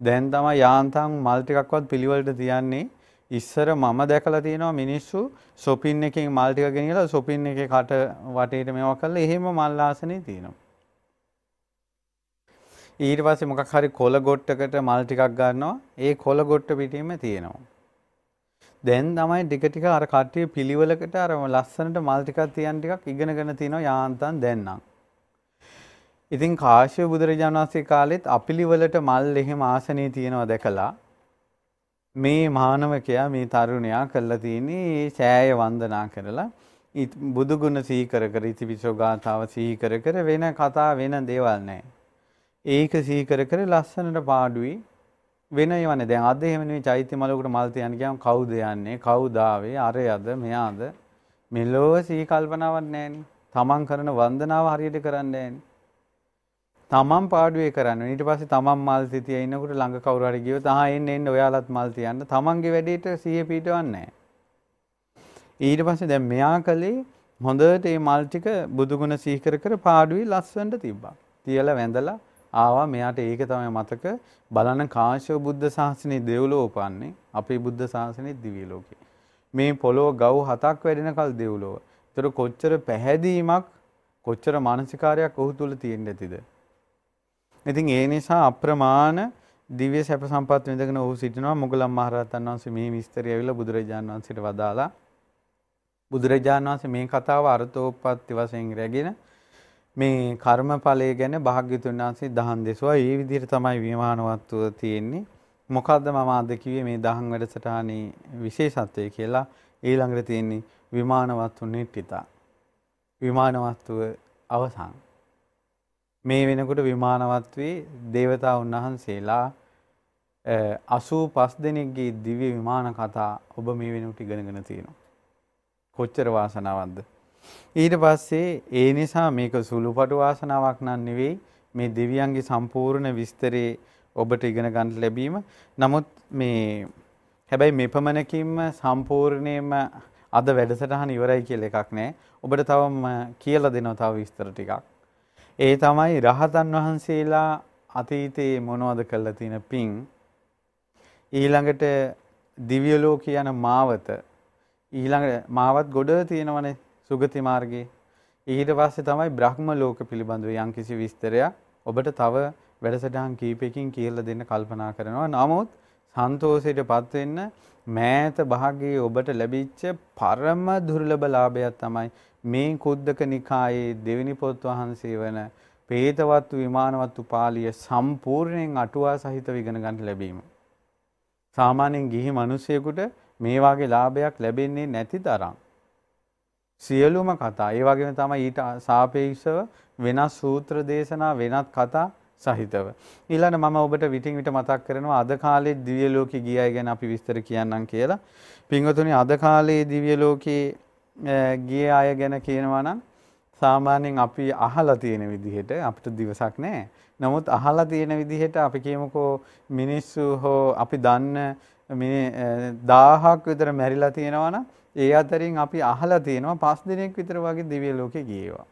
දැන් තමයි යාන්තම් මල් ටිකක්වත් පිළිවෙලට තියන්නේ. ඉස්සර මම දැකලා තියෙනවා මිනිස්සු shopping එකෙන් මල් ටික ගෙනියලා shopping එකේ කට වටේට මේවා කරලා එහෙම මල් ආසනේ තියෙනවා. ඊට පස්සේ මොකක් හරි කොළ ගොට්ටකට මල් ටිකක් ගන්නවා. ඒ කොළ ගොට්ට පිටින්ම තියෙනවා. දැන් තමයි ටික ටික අර කට්ටිය පිළිවෙලකට අර ලස්සනට මල් ටිකක් තියන් ටිකක් ඉගෙනගෙන තිනවා යාන්තම් දැන් නම්. ඉතින් කාශ්‍යප බුදුරජාණන් වහන්සේ කාලෙත් අපිලිවලට මල් එහෙම ආසනේ තියනවා දැකලා මේ මානවකයා මේ තරුණයා කළා තියෙන්නේ සෑය වන්දනා කරලා. බුදුගුණ සිහි කර කර ඉතිවිසෝ ගාථාව සිහි කර කර වෙන කතා වෙන දේවල් නැහැ. ඒක සිහි කර කර ලස්සනට පාඩුවේ වෙන ඒවනේ. දැන් අද එහෙම නෙවෙයි චෛත්‍ය මලකට මල් තියන්න ගියාම කවුද යන්නේ? කවුද ආවේ? අරයද මෙයාද? මෙලොව සිහි කල්පනාවක් නැහෙනේ තමන් කරන වන්දනාව හරියට කරන්නේ නැහෙනේ තමන් පාඩුවේ කරන්න ඊට පස්සේ තමන් මල් තිතිය ඉන්නකොට ළඟ කවුරු හරි ගියොත් ආ එන්න එන්න ඔයාලත් මල් තියන්න තමන්ගේ වැඩේට සිහිය පිටවන්නේ නැහැ ඊට පස්සේ දැන් මෙයා කලේ හොඳට මේ මල් ටික බුදුගුණ සිහි කර කර පාඩුවේ ලස්සනට තිබ්බා තියලා වැඳලා ආවා මෙයාට ඒක තමයි මතක බලන කාශ්‍යප බුද්ධ ශාසනයේ දෙව්ලොව උපන්නේ අපේ බුද්ධ ශාසනයේ දිව්‍ය ලෝකේ. මේ පොළොව ගව් හතක් වැඩෙනකල් දෙව්ලොව. ඒතර කොච්චර පැහැදීමක් කොච්චර මානසිකාරයක් ඔහු තුල තියෙන්න ඇතිද? ඉතින් ඒ නිසා අප්‍රමාණ දිව්‍ය සැප සම්පත් විඳගෙන ඔහු සිටිනවා මොගලම් මහරහතන් වහන්සේ මේ විස්තරය ඇවිල්ලා බුදුරජාණන් වහන්සේට වදාලා බුදුරජාණන් වහන්සේ මේ කතාව අර්ථෝපපත්ති වශයෙන් රැගෙන මේ කර්මඵලය ගැන භාග්‍යතුන් වහන්සේ දහම් දෙසුවා. ඒ විදිහට තමයි විමානවත්ව තියෙන්නේ. මොකද්ද මම අද කිව්වේ මේ දහම් වැඩසටහනේ විශේෂත්වය කියලා ඊළඟට තියෙන්නේ විමානවත්ව නිට්ටිතා. විමානවත්ව අවසන්. මේ වෙනකොට විමානවත්වේ දේවතා උන්වහන්සේලා 85 දෙනෙක්ගේ දිව්‍ය විමාන කතා ඔබ මේ වෙනකොට ඉගෙනගෙන තියෙනවා. කොච්චර වාසනාවක්ද? ඊට පස්සේ ඒ නිසා මේක සුළුපටු වාසනාවක් නන් නෙවෙයි මේ දෙවියන්ගේ සම්පූර්ණ විස්තරේ ඔබට ඉගෙන ගන්න ලැබීම. නමුත් මේ හැබැයි මෙපමණකින්ම සම්පූර්ණයෙන්ම අද වැඩසටහන ඉවරයි කියලා එකක් නැහැ. ඔබට තවම කියලා දෙනවා තව විස්තර ටිකක්. ඒ තමයි රහතන් වහන්සේලා අතීතයේ මොනවද කළා තියෙන පින් ඊළඟට දිව්‍ය ලෝක යන මාවත ඊළඟ මාවත් ගොඩ තියෙනවනේ සුගති මාර්ගයේ. ඊට පස්සේ තමයි බ්‍රහ්ම ලෝක පිළිබඳව යම්කිසි විස්තරයක් ඔබට තව වැඩසටහන් කීපයකින් කියලා දෙන්න කල්පනා කරනවා. නමුත් සන්තෝෂයටපත් වෙන්න මෑත භාගයේ ඔබට ලැබිච්ච පරම දුර්ලභ ලාභයක් තමයි මේ කුද්දක නිකායේ දෙවෙනි පොත් වහන්සේ වන පේතවත්තු විමානවත්තු පාළිය සම්පූර්ණයෙන් අටුවා සහිතව ඉගෙන ගන්න ලැබීම. සාමාන්‍යයෙන් ගිහි මිනිසෙකුට මේ වගේ ලාභයක් ලැබෙන්නේ නැති තරම් සියලුම කතා ඒ වගේම තමයි ඊට සාපේක්ෂව වෙනස් සූත්‍ර දේශනා වෙනත් කතා සහිතව. ඊළඟ මම ඔබට විටින් විට මතක් කරනවා අද කාලේ දිව්‍ය ලෝකේ ගියයි ගැන අපි විස්තර කියන්නම් කියලා. පින්වතුනි අද කාලේ දිව්‍ය ලෝකේ ගිය අය ගැන කියනවා නම් සාමාන්‍යයෙන් අපි අහලා තියෙන විදිහට අපිට දිවසක් නැහැ. නමුත් අහලා තියෙන විදිහට අපි කියමුකෝ මිනිස්සු හෝ අපි දන්න මේ 1000ක් විතර මැරිලා තියෙනවා නම් ඒ අතරින් අපි අහලා තියෙනවා පස් දිනක් විතර වගේ දිව්‍ය ලෝකේ ගියේවා.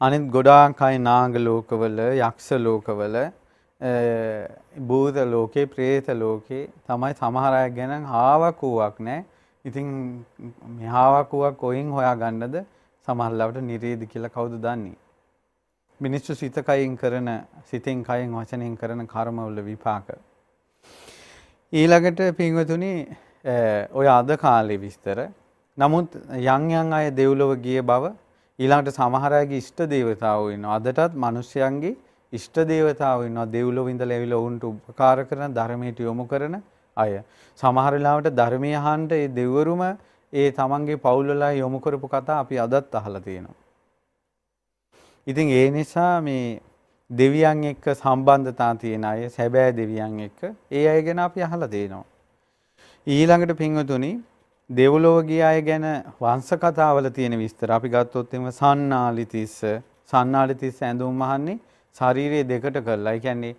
අනිත් ගොඩාක් අය නාග ලෝකවල, යක්ෂ ලෝකවල, භූත ලෝකේ, പ്രേත ලෝකේ තමයි සමහර අය ගැන හාවකුවක් නැහැ. ඉතින් මෙහාවකුවක් කොයින් හොයාගන්නද? සමහරවිට නිරේදි කියලා කවුද දන්නේ? මිනිස්සු සිත කයින් කරන, සිතෙන් කයින් වචනෙන් කරන කර්මවල විපාක. ඊළඟට පින්වතුනි ඔය අද කාලේ විස්තර. නමුත් යම් යම් අය දෙව්ලොව ගිය බව ඊළඟට සමහර අයගේ ඉෂ්ට දේවතාවෝ ඉන්නවා. අදටත් මිනිස්යන්ගේ ඉෂ්ට දේවතාවෝ ඉන්නවා. දෙව්ලොව ඉඳලා ඇවිල්ලා උන්ට උපකාර කරන ධර්මයට යොමු කරන අය. සමහර වෙලාවට ධර්මීය අහන්න ඒ දෙවරුම ඒ තමන්ගේ පවුල්වල යොමු කරපු කතා අපි අදත් අහලා තියෙනවා. ඉතින් ඒ නිසා මේ දෙවියන් එක්ක සම්බන්ධතා තියෙන අය සැබෑ දෙවියන් එක්ක ඒ අය ගැන අපි අහලා තියෙනවා. ඊළඟට පින්වතුනි දෙව්ලොව ගිය අය ගැන වංශ කතාවල තියෙන විස්තර අපි ගත්තොත් එimhe සන්නාලිතිස්ස සන්නාලිතිස්ස ඇඳුම් මහන්නේ ශරීරයේ දෙකට කරලා. ඒ කියන්නේ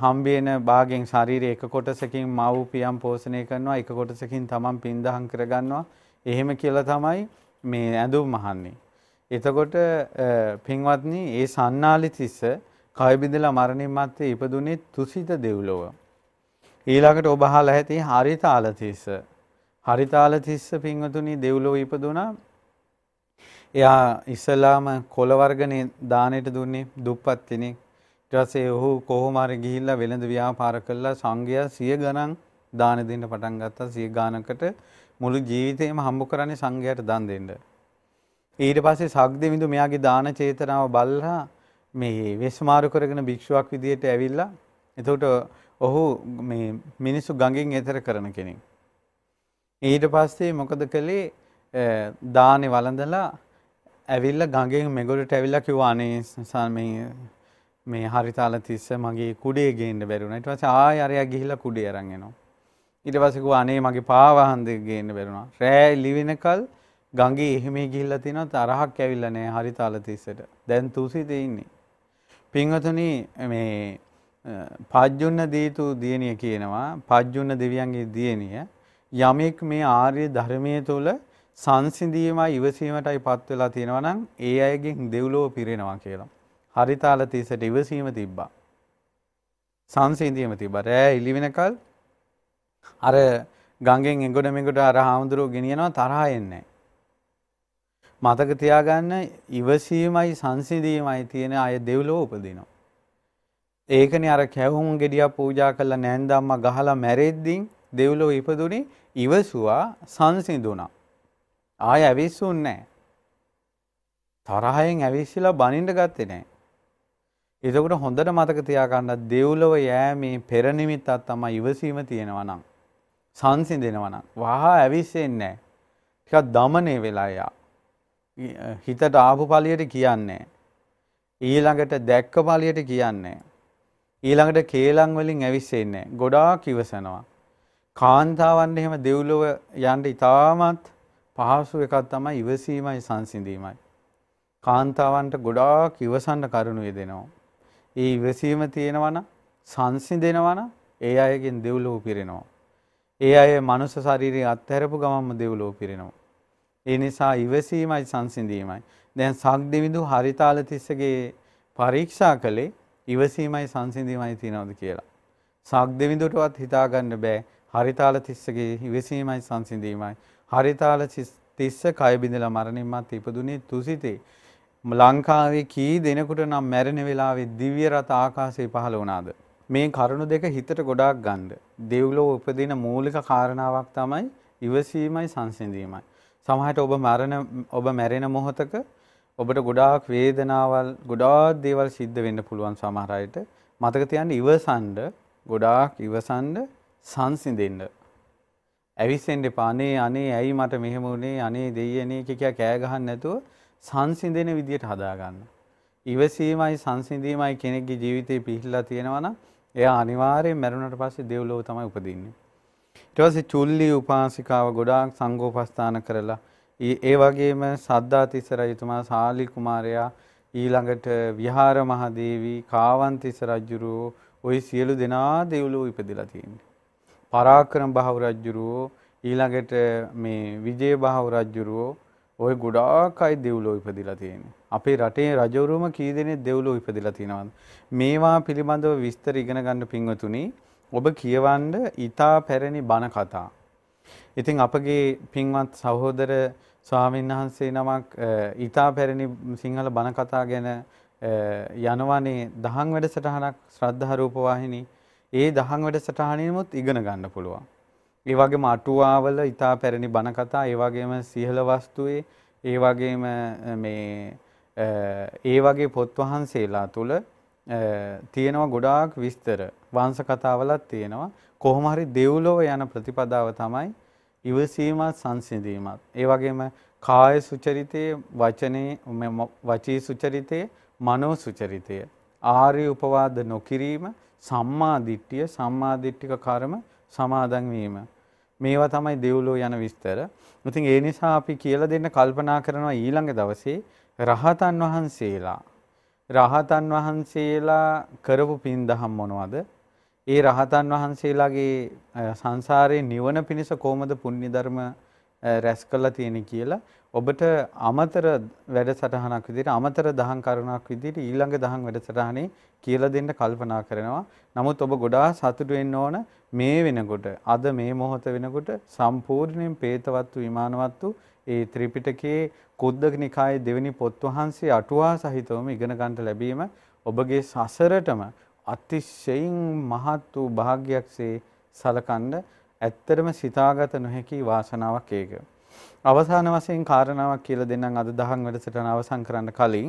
හම්බේන භාගයෙන් ශරීරයේ එක කොටසකින් මව්පියන් පෝෂණය කරනවා එක කොටසකින් තමන් පින්දහම් කරගන්නවා එහෙම කියලා තමයි මේ ඇඳුම් මහන්නේ. එතකොට පින්වත්නි ඒ සන්නාලි තිස්ස කය බිඳලා මරණින් මත්තේ ඉපදුනේ තුසිත දෙව්ලොව. ඊළඟට ඔබ අහලා ඇති හරිතාල තිස්ස. හරිතාල තිස්ස පින්වතුනි දෙව්ලොව ඉපදුනා. එයා ඉස්සලාම කොළ වර්ගනේ දානෙට දුන්නේ දුප්පත් කෙනෙක්. ඊට පස්සේ ඔහු කොහොම හරි ගිහිල්ලා වෙළඳ ව්‍යාපාර කළා සංඝයා සිය ගණන් දාන දෙන්න පටන් ගත්තා. සිය ගානකට මුළු ජීවිතේම හම්බ කරන්නේ සංඝයාට දන් දෙන්න. ඊට පස්සේ සග්දෙවිඳු මෙයාගේ දාන චේතනාව බලලා මේ වෙස්මාරු කරගෙන භික්ෂුවක් විදියට ඇවිල්ලා එතකොට ඔහු මේ මිනිස්සු ගඟෙන් එතර කරන කෙනෙක්. ඊට පස්සේ මොකද කළේ දානේ වළඳලා ඇවිල්ලා ගඟෙන් මෙගොඩට ඇවිල්ලා කිව්වා අනේ මේ මේ හරිතාල තිස්ස මගේ කුඩේ ගේන්න බැරුණා. ඊට පස්සේ ආයෙ අරයා ගිහිල්ලා කුඩේ අරන් එනවා. ඊට පස්සේ කිව්වා අනේ මගේ පාවහන් දෙක ගේන්න බැරුණා. රෑ ලිවෙනකල් ගඟේ එහෙම ගිහිල්ලා තිනවා තරහක් ඇවිල්ලා නැහැ හරිතාල තිස්සට. දැන් තුසිතේ ඉන්නේ. පින්වතුනි මේ පජ්ජුන්න දීතු දියණිය කියනවා පජ්ජුන්න දෙවියන්ගේ දියණිය යමෙක් මේ ආර්ය ධර්මයේ තුල සංසිඳීමයි ඉවසීමටයි පත් වෙලා තියෙනවා නම් ඒ අයගෙන් දෙව්ලොව පිරෙනවා කියලා. හරිතාල තිස්සට ඉවසීම තිබ්බා. සංසිඳීම තිබ්බා. රෑ ඉලි වෙනකල් අර ගංගෙන් එගොඩ මෙගොඩ අර හාමුදුරුවෝ ගෙනියනවා තරහ එන්නේ මතක තියාගන්න ඉවසීමයි සංසිඳීමයි තියෙන අය දෙව්ලොව උපදිනවා. ඒකනේ අර කැවුම් ගෙඩියක් පූජා කරලා නෑන්දම්මා ගහලා මැරෙද්දින් දෙව්ලොව ඉපදුනේ ඉවසුවා සංසිඳුණා. ආය ඇවිස්සුන්නේ නැහැ. තරහෙන් ඇවිස්සලා බනින්න ගත්තේ නැහැ. එතකොට හොඳට මතක තියාගන්න දෙව්ලොව යෑමේ පෙර නිමිත්තක් තමයි ඉවසීම තියෙනවා නම් සංසිඳෙනවා නම් වහා ඇවිස්සෙන්නේ නැහැ. ටිකක් দমনේ වෙලා යා. හිතට ආපු පළියට කියන්නේ ඊළඟට දැක්ක පළියට කියන්නේ ඊළඟට කේලම් වලින් ඇවිස්සෙන්නේ ගොඩාක් ඉවසනවා කාන්තාවන් එහෙම දෙව්ලොව යන්න ඉතාමත් පහසු එකක් තමයි ඉවසීමයි සංසිඳීමයි. කාන්තාවන්ට ගොඩාක් ඉවසන්න කරුණු යෙදෙනවා. ඒ ඉවසීම තියෙනවනම් සංසිඳෙනවනම් ඒ අයගෙන් දෙව්ලොව පිරෙනවා. ඒ අය මනුස්ස ශරීරය අත්හැරපු ගමන්ම දෙව්ලොව පිරෙනවා. ඒ නිසා ඉවසීමයි සංසිඳීමයි. දැන් සක්දිවිඳු හරිතාල තිස්සගේ පරීක්ෂා කළේ ඉවසීමයි සංසිඳීමයි තියනවද කියලා. සක්දිවිඳුටවත් හිතාගන්න බෑ. හරිතාල තිස්සගේ ඉවසීමයි සංසිඳීමයි. හරිතාල තිස්ස කය බිඳලා මරණින් මත් ඉපදුනේ තුසිතේ. ලංකාවේ කී දෙනෙකුට නම් මැරෙන වෙලාවේ දිව්‍ය රථ ආකාශයේ පහළ වුණාද? මේ කරුණු දෙක හිතට ගොඩාක් ගන්න. දෙව්ලොව උපදින මූලික කාරණාවක් තමයි ඉවසීමයි සංසිඳීමයි. සමහරට ඔබ මරණ ඔබ මැරෙන මොහොතක ඔබට ගොඩාක් වේදනාවල් ගොඩාක් දේවල් සිද්ධ වෙන්න පුළුවන් සමහර අයට මතක තියාගන්න ඉවසන්න ගොඩාක් ඉවසන්න සංසිඳෙන්න. ඇවිස්සෙන්න එපා. අනේ අනේ ඇයි මට මෙහෙම වුනේ? අනේ දෙයියනේ කිය කෑ ගහන්න නැතුව සංසිඳෙන විදියට හදාගන්න. ඉවසීමයි සංසිඳීමයි කෙනෙක්ගේ ජීවිතේ පිහිටලා තියෙනවා නම් එයා අනිවාර්යෙන් මැරුණට පස්සේ දෙව්ලොව තමයි උපදින්නේ. ඊට පස්සේ චුල්ලි උපාසිකාව ගොඩාක් සංඝෝපස්ථාන කරලා ඒ වගේම සද්දාතිස්ස රජතුමා සාලි කුමාරයා ඊළඟට විහාර මහදේවී කාවන්තිස්ස රජුරෝ ওই සියලු දෙනා දෙව්ලොව ඉපදිලා තියෙන්නේ. පරාක්‍රම බහව රජුරෝ ඊළඟට මේ විජය බහව රජුරෝ ওই ගොඩාක් අය දෙව්ලොව ඉපදිලා තියෙන්නේ. අපේ රටේ රජවරුම කී දෙනෙක් දෙව්ලොව ඉපදිලා තියෙනවද? මේවා පිළිබඳව විස්තර ඉගෙන ගන්න පින්වතුනි ඔබ කියවන්න ඊතා පැරණි බණ කතා. ඉතින් අපගේ පින්වත් සහෝදර ස්වාමීන් වහන්සේ නමක් ඊතා පැරණි සිංහල බණ කතා ගැන යනවනේ දහම් වැඩසටහනක් ශ්‍රද්ධා රූප වාහිනී. ඒ දහම් වැඩසටහනෙමුත් ඉගෙන ගන්න පුළුවන්. ඒ වගේම අටුවාවල ඊතා පැරණි බණ කතා, ඒ වගේම සිහල වස්තුවේ, ඒ වගේම මේ ඒ වගේ පොත් වහන්සේලා තුල තියෙනවා ගොඩාක් විස්තර. වංශ කතාවලත් තියෙනවා. කොහොම හරි දෙව්ලොව යන ප්‍රතිපදාව තමයි ඉවසීමත් සංසිඳීමත්. ඒ වගේම කාය සුචරිතයේ වචනේ වචී සුචරිතයේ මනෝ සුචරිතය. ආර්ය උපවාද නොකිරීම සම්මා දිට්ඨිය සම්මා දිට්ඨික කර්ම සමාදන් වීම මේවා තමයි දෙව්ලොව යන විස්තර. ඉතින් ඒ නිසා අපි කියලා දෙන්න කල්පනා කරනවා ඊළඟ දවසේ රහතන් වහන්සේලා රහතන් වහන්සේලා කරපු පින් දහම් මොනවද? ඒ රහතන් වහන්සේලාගේ සංසාරේ නිවන පිණිස කොහොමද පුණ්‍ය ධර්ම රැස් කරලා තියෙන කියලා ඔබට අමතර වැඩසටහනක් විදිහට අමතර දහම් කරුණක් විදිහට ඊළඟ දහම් වැඩසටහනේ කියලා දෙන්න කල්පනා කරනවා. නමුත් ඔබ ගොඩාක් සතුටු වෙන්න ඕන මේ වෙනකොට අද මේ මොහොත වෙනකොට සම්පූර්ණයෙන් പ്രേතවත්තු විමානවත්තු ඒ ත්‍රිපිටකයේ කුද්දක නිකායේ දෙවෙනි පොත් වහන්සේ අටුවා සහිතවම ඉගෙන ගන්නට ලැබීම ඔබගේ සසරටම අතිශයින් මහත් වූ භාග්යක්සේ සලකන්න ඇත්තටම සිතාගත නොහැකි වාසනාවක් ඒක. අවසාන වශයෙන් කාරණාවක් කියලා දෙන්නම් අද දහම් වැඩසටහන අවසන් කරන්න කලින්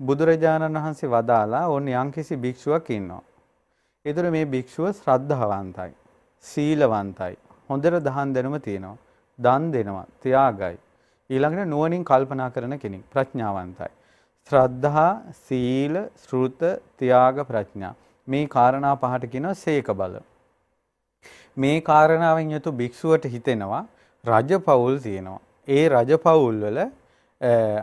බුදුරජාණන් වහන්සේ වදාලා ඕන යම්කිසි භික්ෂුවක් ඉන්නවා. ඒතර මේ භික්ෂුව ශ්‍රද්ධාවන්තයි, සීලවන්තයි, හොඳට දහම් දැනුම තියෙනවා, දන් දෙනවා, ත්‍යාගයි. ඊළඟට නුවණින් කල්පනා කරන කෙනෙක්, ප්‍රඥාවන්තයි. ශ්‍රද්ධා, සීල, ශ්‍රුත, ත්‍යාග, ප්‍රඥා. මේ කාරණා පහට කියනවා සීක බල. මේ කාරණාවෙන් යුතු භික්ෂුවට හිතෙනවා රජපෞල් තියෙනවා. ඒ රජපෞල් වල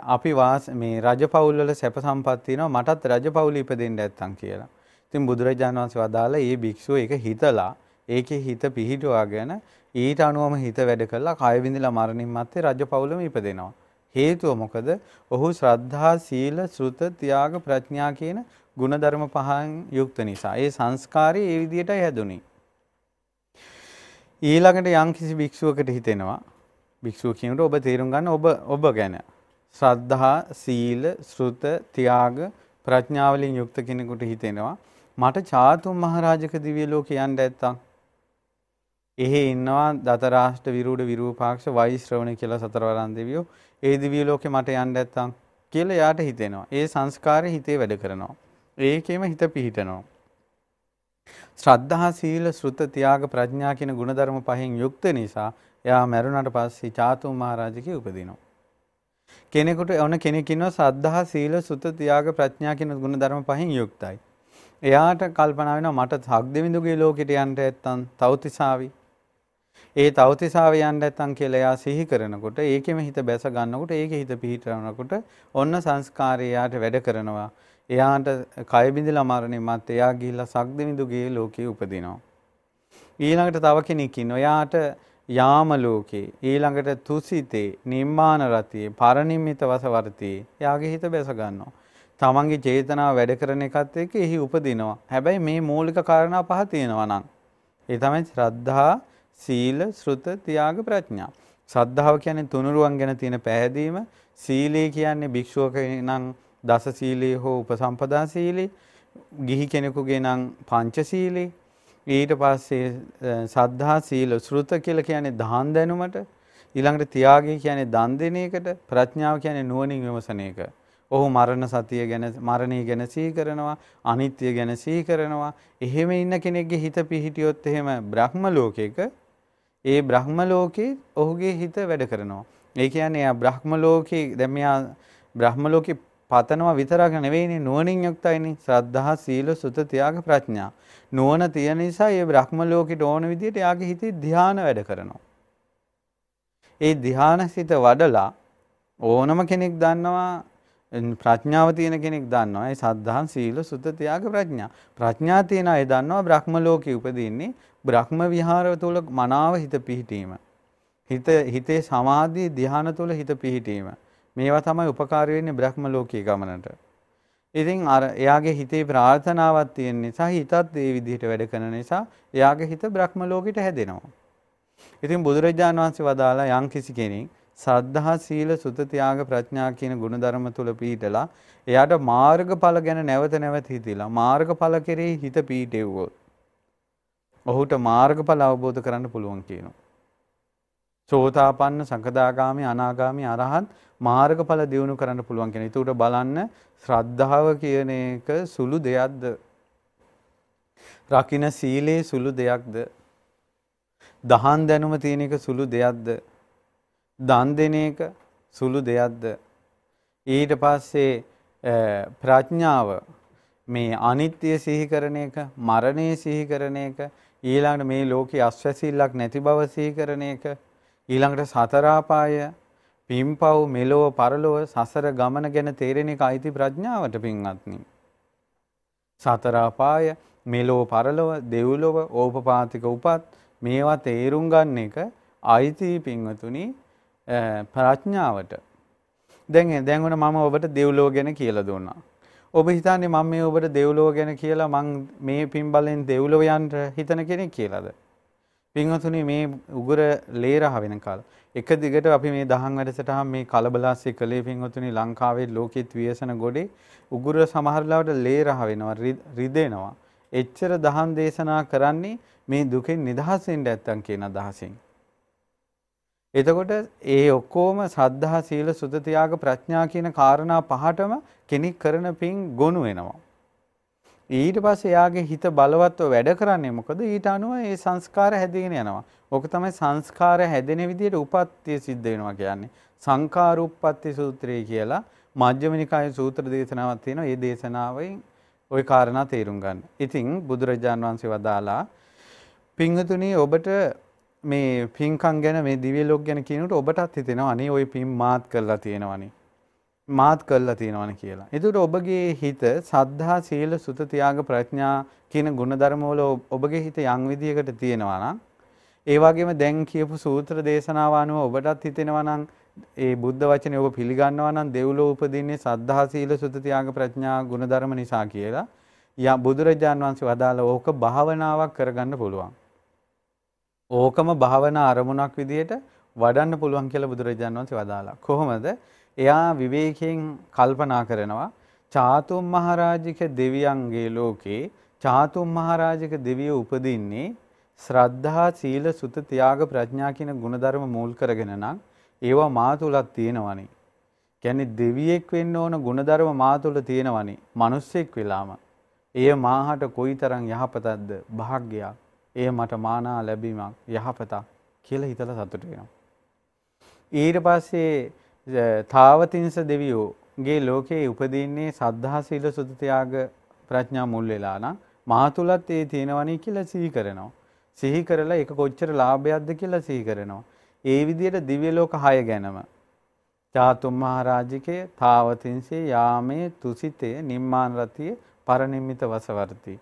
අපි වාස මේ රජපෞල් වල සැප සම්පත් තියෙනවා මටත් රජපෞල ඉපදෙන්න නැත්තම් කියලා. ඉතින් බුදුරජාණන් වහන්සේ වදාලා මේ භික්ෂුව ඒක හිතලා ඒකේ හිත පිහිටුවාගෙන ඊට අනුවම හිත වැඩ කළා කය විඳලා මරණින් මත්තේ රජපෞලම ඉපදෙනවා. හේතුව මොකද? ඔහු ශ්‍රද්ධා, සීල, ශ්‍රුත, ත්‍යාග, ප්‍රඥා කියන ಗುಣධර්ම පහෙන් යුක්ත නිසා. ඒ සංස්කාරය ඒ විදිහටයි හැදුනේ. ඊළඟට යම්කිසි භික්ෂුවකට හිතෙනවා. භික්ෂුව කියනකොට ඔබ තේරුම් ගන්න ඔබ ඔබ ගැන. ශ්‍රද්ධා සීල ශ්‍රුත ත්‍යාග ප්‍රඥාව වලින් යුක්ත කෙනෙකුට හිතෙනවා. මට චාතුම් මහරජක දිව්‍ය ලෝකේ යන්න නැත්තම් එහි ඉන්නවා දතරාෂ්ට විරූඪ විරූපාක්ෂ වෛශ්‍රවණ කියලා සතරවරන් දෙවියෝ. ඒ දිව්‍ය ලෝකේ මට යන්න නැත්තම් කියලා යාට හිතෙනවා. ඒ සංස්කාරය හිතේ වැඩ කරනවා. ඒකෙම හිත පිහිටනවා. ශ්‍රද්ධා සීල ශ්‍රුත ත්‍යාග ප්‍රඥා කියන ගුණධර්ම පහෙන් යුක්ත නිසා එයා මැරුණාට පස්සේ චාතුම් මහරජකේ උපදිනවා. කෙනෙකුට ඕන කෙනෙක් ඉන්නවා ශ්‍රද්ධා සීල ශ්‍රුත ත්‍යාග ප්‍රඥා කියන ගුණධර්ම පහෙන් යුක්තයි. එයාට කල්පනා වෙනවා මට හග්දෙවිඳුගේ ලෝකෙට යන්න නැත්තම් තවතිසාවි. ඒ තවතිසාව යන්න නැත්තම් කියලා එයා සිහි කරනකොට ඒකෙම හිත බැස ගන්නකොට ඒකේ හිත පිහිටවනකොට ඔන්න සංස්කාරය එයාට වැඩ කරනවා. එයාට කය බිඳලා මරණය මත් එයා ගිහිල්ලා සක්දෙවිඳුගේ ලෝකේ උපදිනවා. ඊළඟට තව කෙනෙක් ඉන්නවා. එයාට යාම ලෝකේ ඊළඟට තුසිතේ නිම්මාන රතියේ පරිනිම්මිත වසවර්තියේ එයාගේ හිත බැස ගන්නවා. තමන්ගේ චේතනාව වැඩ කරන එකත් එක්ක එහි උපදිනවා. හැබැයි මේ මූලික කාරණා පහ තියෙනවා නම් ඒ තමයි ශ්‍රද්ධා, සීල, ශ්‍රුත, ත්‍යාග, ප්‍රඥා. ශ්‍රද්ධාව කියන්නේ තුනුරුවන් ගැන තියෙන පැහැදීම, සීලය කියන්නේ භික්ෂුවක නම් දස සීලේ හෝ උපසම්පදා සීලේ ගිහි කෙනෙකුගේ නම් පංචශීලේ ඊට පස්සේ සද්ධා සීල ශ්‍රුත කියලා කියන්නේ දහන් දැනුමට ඊළඟට ත්‍යාගය කියන්නේ දන් දෙන එකට ප්‍රඥාව කියන්නේ නුවණින් විමසන එක. ඔහු මරණ සතිය ගැන මරණය ගැන සිහි කරනවා අනිත්‍ය ගැන සිහි කරනවා. එහෙම ඉන්න කෙනෙක්ගේ හිත පිහිටියොත් එහෙම බ්‍රහ්ම ලෝකයක ඒ බ්‍රහ්ම ලෝකේ ඔහුගේ හිත වැඩ කරනවා. ඒ කියන්නේ එයා බ්‍රහ්ම ලෝකේ දැන් මෙයා බ්‍රහ්ම ලෝකේ පතනවා විතරක් නෙවෙයිනේ නුවණින් යුක්තයිනේ ශ්‍රද්ධා සීල සුත ත්‍යාග ප්‍රඥා. නුවණ තියෙන නිසා මේ බ්‍රහ්ම ලෝකෙට ඕන විදිහට යාගේ හිතේ ධ්‍යාන වැඩ කරනවා. ඒ ධ්‍යාන සිත වඩලා ඕනම කෙනෙක් දන්නවා ප්‍රඥාව තියෙන කෙනෙක් දන්නවා ඒ සද්ධාන් සීල සුත ත්‍යාග ප්‍රඥා. ප්‍රඥා තියෙන අය දන්නවා බ්‍රහ්ම ලෝකෙ උපදින්නේ බ්‍රහ්ම විහාරය තුල මනාව හිත පිහිටීම. හිත හිතේ සමාධි ධ්‍යාන තුල හිත පිහිටීම. මේවා තමයි උපකාරී වෙන්නේ බ්‍රහ්ම ලෝකයේ ගමනට. ඉතින් අර එයාගේ හිතේ ප්‍රාර්ථනාවක් තියෙන නිසා හිතත් ඒ විදිහට වැඩ කරන නිසා එයාගේ හිත බ්‍රහ්ම ලෝකෙට හැදෙනවා. ඉතින් බුදුරජාණන් වහන්සේ වදාලා යම් කිසි කෙනෙක් සද්ධා සීල සුත ත්‍යාග ප්‍රඥා කියන ගුණධර්ම තුල පිහිටලා එයාට මාර්ගඵල ගැන නැවත නැවත හිතිලා මාර්ගඵල කෙරෙහි හිත පිහිටෙව්වොත් ඔහුට මාර්ගඵල අවබෝධ කරන්න පුළුවන් කියනවා. සෝතාපන්න සකදාගාමි අනාගාමි අරහත් මාර්ගඵල දියුණු කරන්න පුළුවන් කෙනෙක්. ඒකට බලන්න ශ්‍රද්ධාව කියන එක සුළු දෙයක්ද? රකින්න සීලේ සුළු දෙයක්ද? දහන් දැනුම තියෙන එක සුළු දෙයක්ද? දන් දෙන එක සුළු දෙයක්ද? ඊට පස්සේ ප්‍රඥාව මේ අනිත්‍ය සිහි කරන එක, මරණය සිහි කරන එක, ඊළඟට මේ ලෝකේ අස්වැසිල්ලක් නැති බව සිහි කරන එක, ඊළඟට සතර ආපාය පින්පව් මෙලොව පරලොව සසර ගමන ගැන තේරෙන එක අයිති ප්‍රඥාවට පින්වත්නි. සතර අපාය මෙලොව පරලොව දෙව්ලොව ඕපපාතික උපත් මේවා තේරුම් ගන්න එක අයිති පින්වතුනි ප්‍රඥාවට දැන් දැන් උන මම ඔබට දෙව්ලොව ගැන කියලා දුන්නා. ඔබ හිතන්නේ මම මේ ඔබට දෙව්ලොව ගැන කියලා මං මේ පින් බලෙන් දෙව්ලොව යන්න හිතන කෙනෙක් කියලාද? පින්වතුනි මේ උගුර ලේරහ වෙනකල් එක දිගට අපි මේ දහම් වැඩසටහන් මේ කලබලාස්සේ කළේ පින්වතුනි ලංකාවේ ලෝකෙත් ව්‍යසන ගොඩේ උගුර සමහරලාවට ලේරහ වෙනවා රිදෙනවා. එච්චර දහම් දේශනා කරන්නේ මේ දුකෙන් නිදහස් වෙන්න නැත්තම් කියන අදහසින්. එතකොට ඒ ඔක්කොම සද්ධා සීල සුත ත්‍යාග ප්‍රඥා කියන කාරණා පහටම කෙනෙක් කරන පින් ගොනු වෙනවා. ඊට පස්සේ එයාගේ හිත බලවත්ව වැඩ කරන්නේ මොකද ඊට අනුව ඒ සංස්කාර හැදගෙන යනවා. ඕක තමයි සංස්කාර හැදෙන විදිහට උපත්ති සිද්ධ වෙනවා කියන්නේ. සංකාරූපපත්ති සූත්‍රය කියලා මජ්ක්‍ධිම නිකායේ සූත්‍ර දේශනාවක් තියෙනවා. ඒ දේශනාවෙන් ওই කාරණා තේරුම් ගන්න. ඉතින් බුදුරජාන් වහන්සේ වදාලා පින්තුණී ඔබට මේ පින්කම් ගැන මේ දිව්‍ය ලෝක ගැන කියනකොට ඔබටත් හිතෙනවා අනේ ওই පින් මාත් කරලා තියෙනවනේ. මාත් කරලා තියෙනවනේ කියලා. ඒකට ඔබගේ හිත සද්ධා සීල සුත ත්‍යාග ප්‍රඥා කියන ගුණධර්ම වල ඔබගේ හිත යම් විදියකට තියෙනවා නම් ඒ වගේම දැන් කියපු සූත්‍ර දේශනාව අනුව ඔබටත් හිතෙනවා නම් ඒ බුද්ධ වචනේ ඔබ පිළිගන්නවා නම් දෙව්ලෝ උපදින්නේ සද්ධා සීල සුත ත්‍යාග ප්‍රඥා ගුණධර්ම නිසා කියලා. යා බුදුරජාන් වහන්සේ වදාළ ඕක භාවනාවක් කරගන්න පුළුවන්. ඕකම භාවනා අරමුණක් විදියට වඩන්න පුළුවන් කියලා බුදුරජාණන් වහන්සේ වදාලා. කොහොමද? එයා විවේකයෙන් කල්පනා කරනවා චාතුම් මහරජික දෙවියන්ගේ ලෝකේ චාතුම් මහරජික දෙවියෝ උපදින්නේ ශ්‍රද්ධා සීල සුත ත්‍යාග ප්‍රඥා කියන ගුණධර්ම මූල් කරගෙන නම් ඒවා මා තුලක් තියෙනවනේ. කියන්නේ දෙවියෙක් වෙන්න ඕන ගුණධර්ම මා තුල තියෙනවනේ. මිනිස්සෙක් වෙලාම. එය මාහට කොයිතරම් යහපතක්ද භාග්‍යයක්. එය මට මානා ලැබීමක් යහපතක් කියලා හිතලා සතුට වෙනවා. ඊට පස්සේ තාවතින්ස දෙවියෝගේ ලෝකයේ උපදින්නේ සද්ධා සීල සුත ත්‍යාග ප්‍රඥා මුල් වෙලා නම් මා තුලත් ඒ තියෙනවනේ කියලා සිහි කරනවා. සිහි කරලා ඒක කොච්චර ලාභයක්ද කියලා සිහි කරනවා. ඒ විදිහට දිව්‍ය ලෝක 6 ගැනම චාතුම් මහරජිකේ තාවතින්සේ යාමේ තුසිතේ නිම්මාන රතියේ පරනිම්මිත වසවර්ති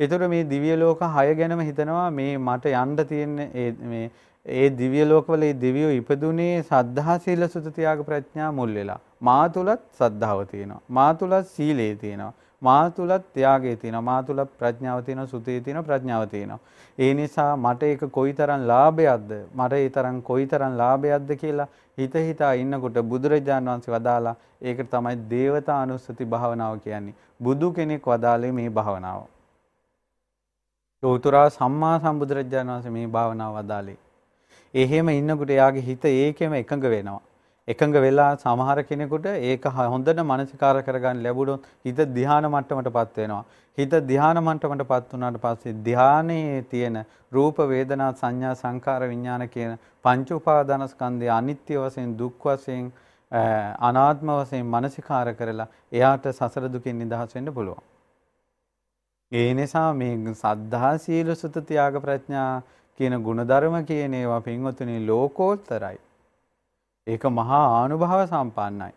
ඒතර මේ දිව්‍ය ලෝක 6 ගැනම හිතනවා මේ මට යන්න තියෙන මේ ඒ දිව්‍ය ලෝකවල ඒ දිව්‍යෝ ඉපදුනේ සද්ධා සීල සුත ත්‍යාග ප්‍රඥා මුල් වෙලා. මා තුලත් සද්ධාව තියෙනවා. මා තුලත් සීලය තියෙනවා. මා තුලත් ත්‍යාගය තියෙනවා. මා තුලත් ප්‍රඥාව තියෙනවා, සුතේ තියෙනවා, ප්‍රඥාව තියෙනවා. ඒ නිසා මට ඒක කොයිතරම් ලාභයක්ද? මට ඒ තරම් කොයිතරම් ලාභයක්ද කියලා හිත හිතා ඉන්නකොට බුදුරජාණන් වහන්සේ වදාලා ඒකට තමයි දේවතානුස්සති භාවනාව කියන්නේ. බුදු කෙනෙක් වදාළේ මේ භාවනාව. ලෝතුරා සම්මා සම්බුදුරජාණන් වහන්සේ මේ භාවනාව වදාළේ. එහෙම ඉන්නකොට එයාගේ හිත ඒකෙම එකඟ වෙනවා. එකඟ වෙලා සමහර කෙනෙකුට ඒක හොඳට මනසිකාර කරගන්න ලැබුණොත් හිත ධ්‍යාන මට්ටමටපත් වෙනවා. හිත ධ්‍යාන මට්ටමටපත් වුණාට පස්සේ ධ්‍යානයේ තියෙන රූප වේදනා සංඥා සංකාර විඥාන කියන පංච උපාදානස්කන්ධය අනිත්‍ය වශයෙන් දුක් වශයෙන් අනාත්ම වශයෙන් මනසිකාර කරලා එයාට සසර දුකින් නිදහස් වෙන්න පුළුවන්. ඒ නිසා මේ සද්ධා සීල සුත ත්‍යාග ප්‍රඥා කියන ගුණධර්ම කියන ඒවා පින්වතුනි ලෝකෝත්තරයි. ඒක මහා ආනුභාව සම්පන්නයි.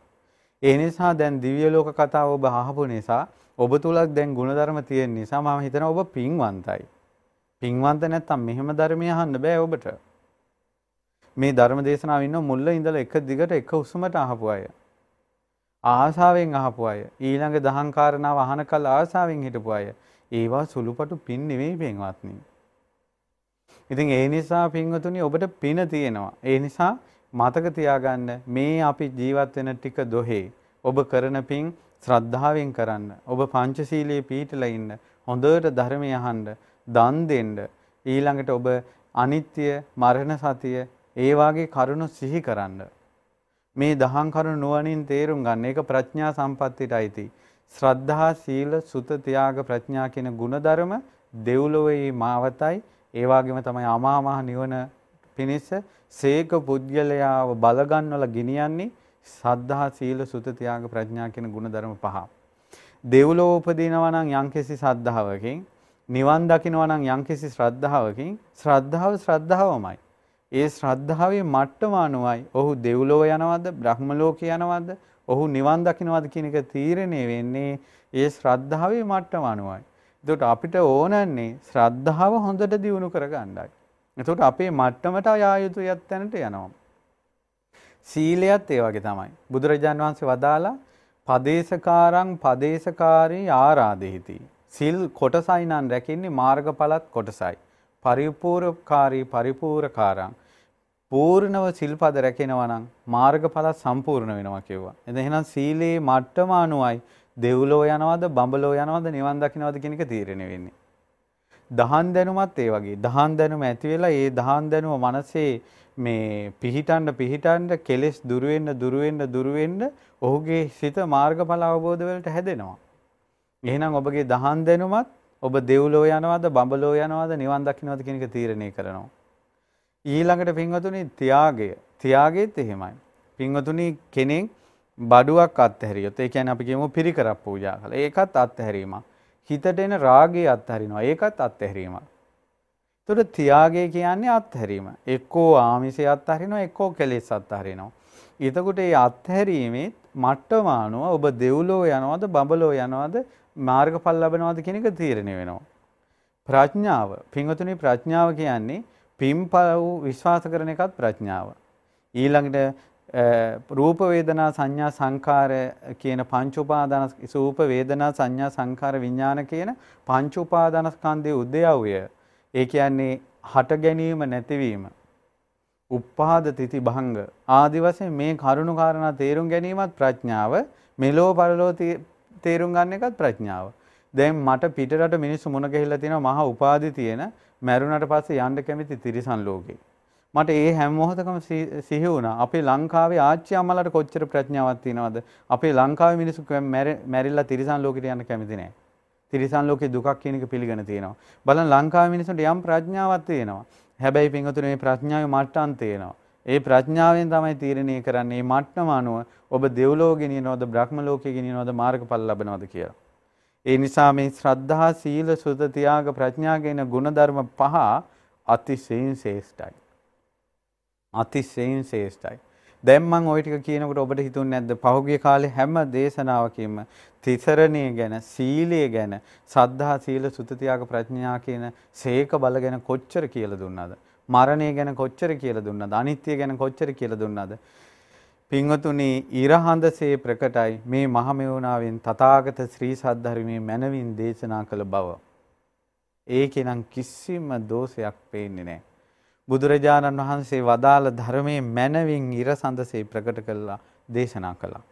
ඒ නිසා දැන් දිව්‍ය ලෝක කතාව ඔබ අහපු නිසා ඔබ තුලක් දැන් ගුණධර්ම තියෙන නිසා මම හිතනවා ඔබ පින්වන්තයි. පින්වන්ත නැත්තම් මෙහෙම ධර්මය අහන්න බෑ ඔබට. මේ ධර්ම දේශනාව ඉන්න මුල්ල ඉඳලා එක දිගට එක උසුමට අහපු අය. ආසාවෙන් අහපු අය. ඊළඟ දහං කාරණාව අහනකල් ආසාවෙන් හිටපු අය. ඒවා සුළුපටු පින් නෙවෙයි පින්වත්නි. ඉතින් ඒ නිසා පින්වතුනි ඔබට පින තියෙනවා. ඒ නිසා මතක තියාගන්න මේ අපි ජීවත් වෙන ටික දොහේ ඔබ කරන පින් ශ්‍රද්ධාවෙන් කරන්න. ඔබ පංචශීලයේ පීඨලා ඉන්න. හොඳට ධර්මය අහන්න, දන් දෙන්න. ඊළඟට ඔබ අනිත්‍ය, මරණ සතිය ඒ වාගේ කරුණු සිහි කරන්න. මේ දහම් කරුණු නුවණින් තේරුම් ගන්න. ඒක ප්‍රඥා සම්පත්තියට අයිති. ශ්‍රද්ධා සීල සුත ත්‍යාග ප්‍රඥා කියන ගුණධර්ම දෙව්ලොවේ මාවතයි ඒ වගේම තමයි අමා මහ නිවන පිණිස සේක පුද්ගලයාව බලගන්වල ගෙනියන්නේ සද්ධා සීල සුත ත්‍යාග ප්‍රඥා කියන ගුණධර්ම පහ. දෙව්ලොව උපදිනවා නම් යම්කිසි සද්ධාවකින් නිවන් දකිනවා නම් යම්කිසි ශ්‍රද්ධාවකින් ශ්‍රද්ධාව ශ්‍රද්ධාවමයි. ඒ ශ්‍රද්ධාවේ මට්ටම අනුවයි ඔහු දෙව්ලොව යනවද බ්‍රහ්ම ලෝකේ යනවද ඔහු නිවන් දකින්නවද කියන එක තීරණය වෙන්නේ ඒ ශ්‍රද්ධාවේ මට්ටම අනුවයි. එතකොට අපිට ඕනන්නේ ශ්‍රද්ධාව හොඳට දියුණු කරගන්නයි. එතකොට අපේ මට්ටමට යා යුතු යත්තැනට යනවා. සීලයත් ඒ වගේ තමයි. බුදුරජාන් වහන්සේ වදාලා පදේශකාරං පදේශකාරී ආරාධෙහිති. සිල් කොටසයි නම් රැකෙන්නේ මාර්ගඵලත් කොටසයි. පරිපූර්ණකාරී පරිපූර්ණකාරං පූර්ණව සිල්පද රැකෙනවා නම් මාර්ගඵල සම්පූර්ණ වෙනවා කිව්වා. එතන එහෙනම් සීලේ මට්ටම අනුවයි දෙව්ලෝ යනවද බඹලෝ යනවද නිවන් දකින්නවද කියන එක තීරණය වෙන්නේ. දහන් දැනුමත් ඒ වගේ. දහන් දැනුම ඇති වෙලා ඒ දහන් දැනුම මනසේ මේ පිහිටන්න පිහිටන්න කෙලෙස් දුරු වෙන්න දුරු වෙන්න දුරු වෙන්න ඔහුගේ සිත මාර්ගඵල අවබෝධ වලට හැදෙනවා. එහෙනම් ඔබගේ දහන් දැනුමත් ඔබ දෙව්ලෝ යනවද බඹලෝ යනවද නිවන් දකින්නවද කියන එක තීරණය කරනවා. ඊළඟට පින්වතුනි ත්‍යාගය. ත්‍යාගයේත් එහෙමයි. පින්වතුනි කෙනෙක් බඩුවක් අත්හැරියොත් ඒ කියන්නේ අපි කියමු පිරිකරක් පූජා කළා. ඒකත් අත්හැරීමක්. හිතට එන රාගය අත්හරිනවා. ඒකත් අත්හැරීමක්. ඒතර ත්‍යාගය කියන්නේ අත්හැරීම. එක්කෝ ආමිෂය අත්හරිනවා, එක්කෝ කෙලෙස් අත්හරිනවා. එතකොට මේ අත්හැරීමේ මට්ටම අනුව ඔබ දෙව්ලෝ යනවද, බඹලෝ යනවද, මාර්ගඵල ලබනවද කියන එක තීරණය වෙනවා. ප්‍රඥාව, පින්වතුනි ප්‍රඥාව කියන්නේ පින්පව විශ්වාස කරන එකත් ප්‍රඥාව. ඊළඟට රූප වේදනා සංඥා සංකාර කියන පංච උපාදාන සූප වේදනා සංඥා සංකාර විඥාන කියන පංච උපාදානස්කන්ධයේ උදයව්‍ය. ඒ කියන්නේ හට ගැනීම නැතිවීම. උප්පාද තිති භංග. ආදි වශයෙන් මේ කරුණු කාරණා තේරුම් ගැනීමත් ප්‍රඥාව මෙලෝ පරලෝ තේරුම් ගන්න එකත් ප්‍රඥාව. දැන් මට පිටරට මිනිස්සු මුණ ගැහිලා තියෙනවා මහා උපාදි තියෙන මැරුණට පස්සේ යන්න කැමති තිරිසන් ලෝකේ. මට ඒ හැම මොහොතකම සිහි වුණා. අපේ ලංකාවේ ආච්චි අම්මලාට කොච්චර ප්‍රඥාවක් තියෙනවද? අපේ ලංකාවේ මිනිස්සු මැරිලා තිරිසන් ලෝකෙට යන්න කැමති නැහැ. තිරිසන් ලෝකේ දුකක් කියන එක පිළිගෙන තියෙනවා. බලන්න ලංකාවේ මිනිස්සුන්ට යම් ප්‍රඥාවක් තියෙනවා. හැබැයි පින්වතුනි මේ ප්‍රඥාවේ මට්ටම් තියෙනවා. ඒ ප්‍රඥාවෙන් තමයි තීරණය කරන්නේ මේ මට්ටම අනුව ඔබ දෙව්ලෝ ගෙනියනවද බ්‍රහ්ම ලෝකේ ගෙනියනවද මාර්ගඵල ලබනවද කියලා. ඒ නිසා මේ ශ්‍රද්ධා සීල සුත තියාග ප්‍රඥා කියන ගුණධර්ම පහ අතිශයින් ශ්‍රේෂ්ඨයි. අතිශයින් ශ්‍රේෂ්ඨයි. දැන් මම ওই ටික කියනකොට ඔබට හිතුන්නේ නැද්ද? පහුගිය කාලේ හැම දේශනාවකින්ම තිසරණිය ගැන සීලය ගැන සද්ධා සීල සුත තියාග ප්‍රඥා කියන සේක බල ගැන කොච්චර කියලා දුන්නාද? මරණය ගැන කොච්චර කියලා දුන්නාද? අනිත්‍ය ගැන කොච්චර කියලා දුන්නාද? පින්වතුනි ඉරහඳසේ ප්‍රකටයි මේ මහමෙවුනාවෙන් තථාගත ශ්‍රී සද්ධර්මයේ මනවින් දේශනා කළ බව. ඒකේ නම් කිසිම දෝෂයක් පේන්නේ නැහැ. බුදුරජාණන් වහන්සේ වදාළ ධර්මයේ මනවින් ඉරසඳසේ ප්‍රකට කළා දේශනා කළා.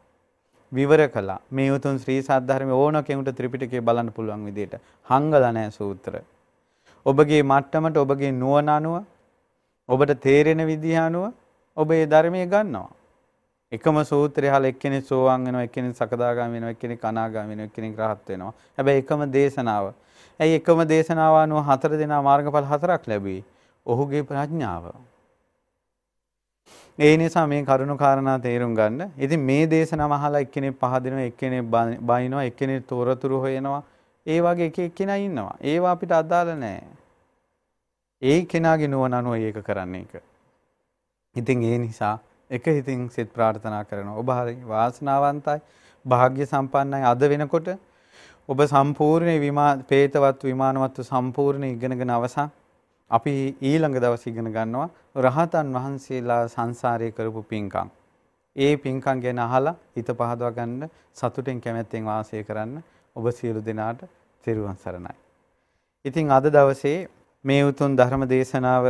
විවර කළා. මේ උතුම් ශ්‍රී සද්ධර්මයේ ඕන කෙනෙකුට ත්‍රිපිටකය බලන්න පුළුවන් විදිහට හංගලා නැහැ සූත්‍ර. ඔබගේ මට්ටමට ඔබගේ නුවණ අනුව ඔබට තේරෙන විදිහ අනුව ඔබ මේ ධර්මයේ ගන්නවා. එකම සූත්‍රය අහලා එක්කෙනෙක් සෝවාන් වෙනවා එක්කෙනෙක් සකදාගාමී වෙනවා එක්කෙනෙක් අනාගාමී වෙනවා එක්කෙනෙක් රහත් වෙනවා. හැබැයි එකම දේශනාව. ඇයි එකම දේශනාව අනුව හතර දෙනා මාර්ගඵල හතරක් ලැබුවේ? ඔහුගේ ප්‍රඥාව. ඒ නිසා මේ කරුණු කාරණා තේරුම් ගන්න. ඉතින් මේ දේශනම අහලා එක්කෙනෙක් පහදිනවා, එක්කෙනෙක් බයිනවා, එක්කෙනෙක් තොරතුරු හොයනවා. ඒ වගේ එක එක්කෙනා ඉන්නවා. ඒවා අපිට අදාළ නැහැ. ඒ කෙනාගේ නුවණ අනුව ඒක කරන්න එක. ඉතින් ඒ නිසා එක හිතින් සිත ප්‍රාර්ථනා කරනවා. ඔබ හරි වාසනාවන්තයි, වාග්ය සම්පන්නයි අද වෙනකොට ඔබ සම්පූර්ණ විමා පේතවත් විමානවත් සම්පූර්ණ ඉගෙනගෙන අවසන් අපි ඊළඟ දවස් ඉගෙන ගන්නවා රහතන් වහන්සේලා සංසාරයේ කරපු පින්කම්. ඒ පින්කම් ගැන අහලා හිත පහදවා ගන්න සතුටෙන් කැමැත්තෙන් වාසය කරන්න ඔබ සියලු දෙනාට තෙරුවන් සරණයි. ඉතින් අද දවසේ මේ උතුම් ධර්ම දේශනාව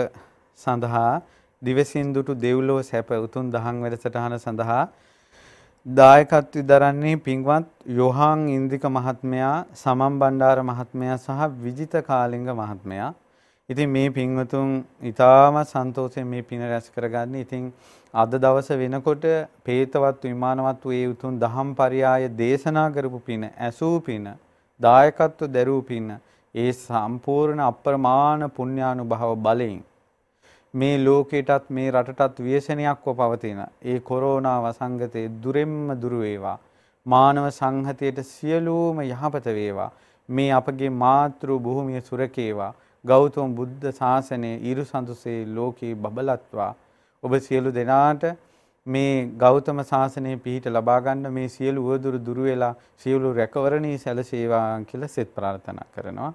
සඳහා දිවසින් දුටු දෙව්ලොව සැප උතුම් දහම් වැඩසටහන සඳහා දායකත්වය දරන්නේ පින්වත් යොහාන් ඉන්දික මහත්මයා සමම් බණ්ඩාර මහත්මයා සහ විජිත කාලිංග මහත්මයා ඉතින් මේ පින්වතුන් ඊටාම සන්තෝෂයෙන් මේ පින රැස් කරගන්න. ඉතින් අද දවස වෙනකොට පේතවත් විමානවත් වූ ඒ උතුම් දහම් පරයය දේශනා කරපු පින, ඇසූ පින, දායකත්ව දැරූ පින, ඒ සම්පූර්ණ අප්‍රමාණ පුණ්‍යානුභව බලයෙන් මේ ලෝකයටත් මේ රටටත් ව්‍යසනයක්ව පවතින ඒ කොරෝනා වසංගතයේ දුරෙන්ම දුර වේවා. මානව සංහතියට සියලුම යහපත වේවා. මේ අපගේ මාතෘ භූමිය සුරකේවා. ගෞතම බුද්ධ ශාසනය ඉරු සඳුසේ ලෝකේ බබලත්වා ඔබ සියලු දෙනාට මේ ගෞතම ශාසනය පිහිට ලබා ගන්න මේ සියලු උවදුරු දුරු වෙලා සියලු රැකවරණී සැලසේවා කියලා සෙත් ප්‍රාර්ථනා කරනවා.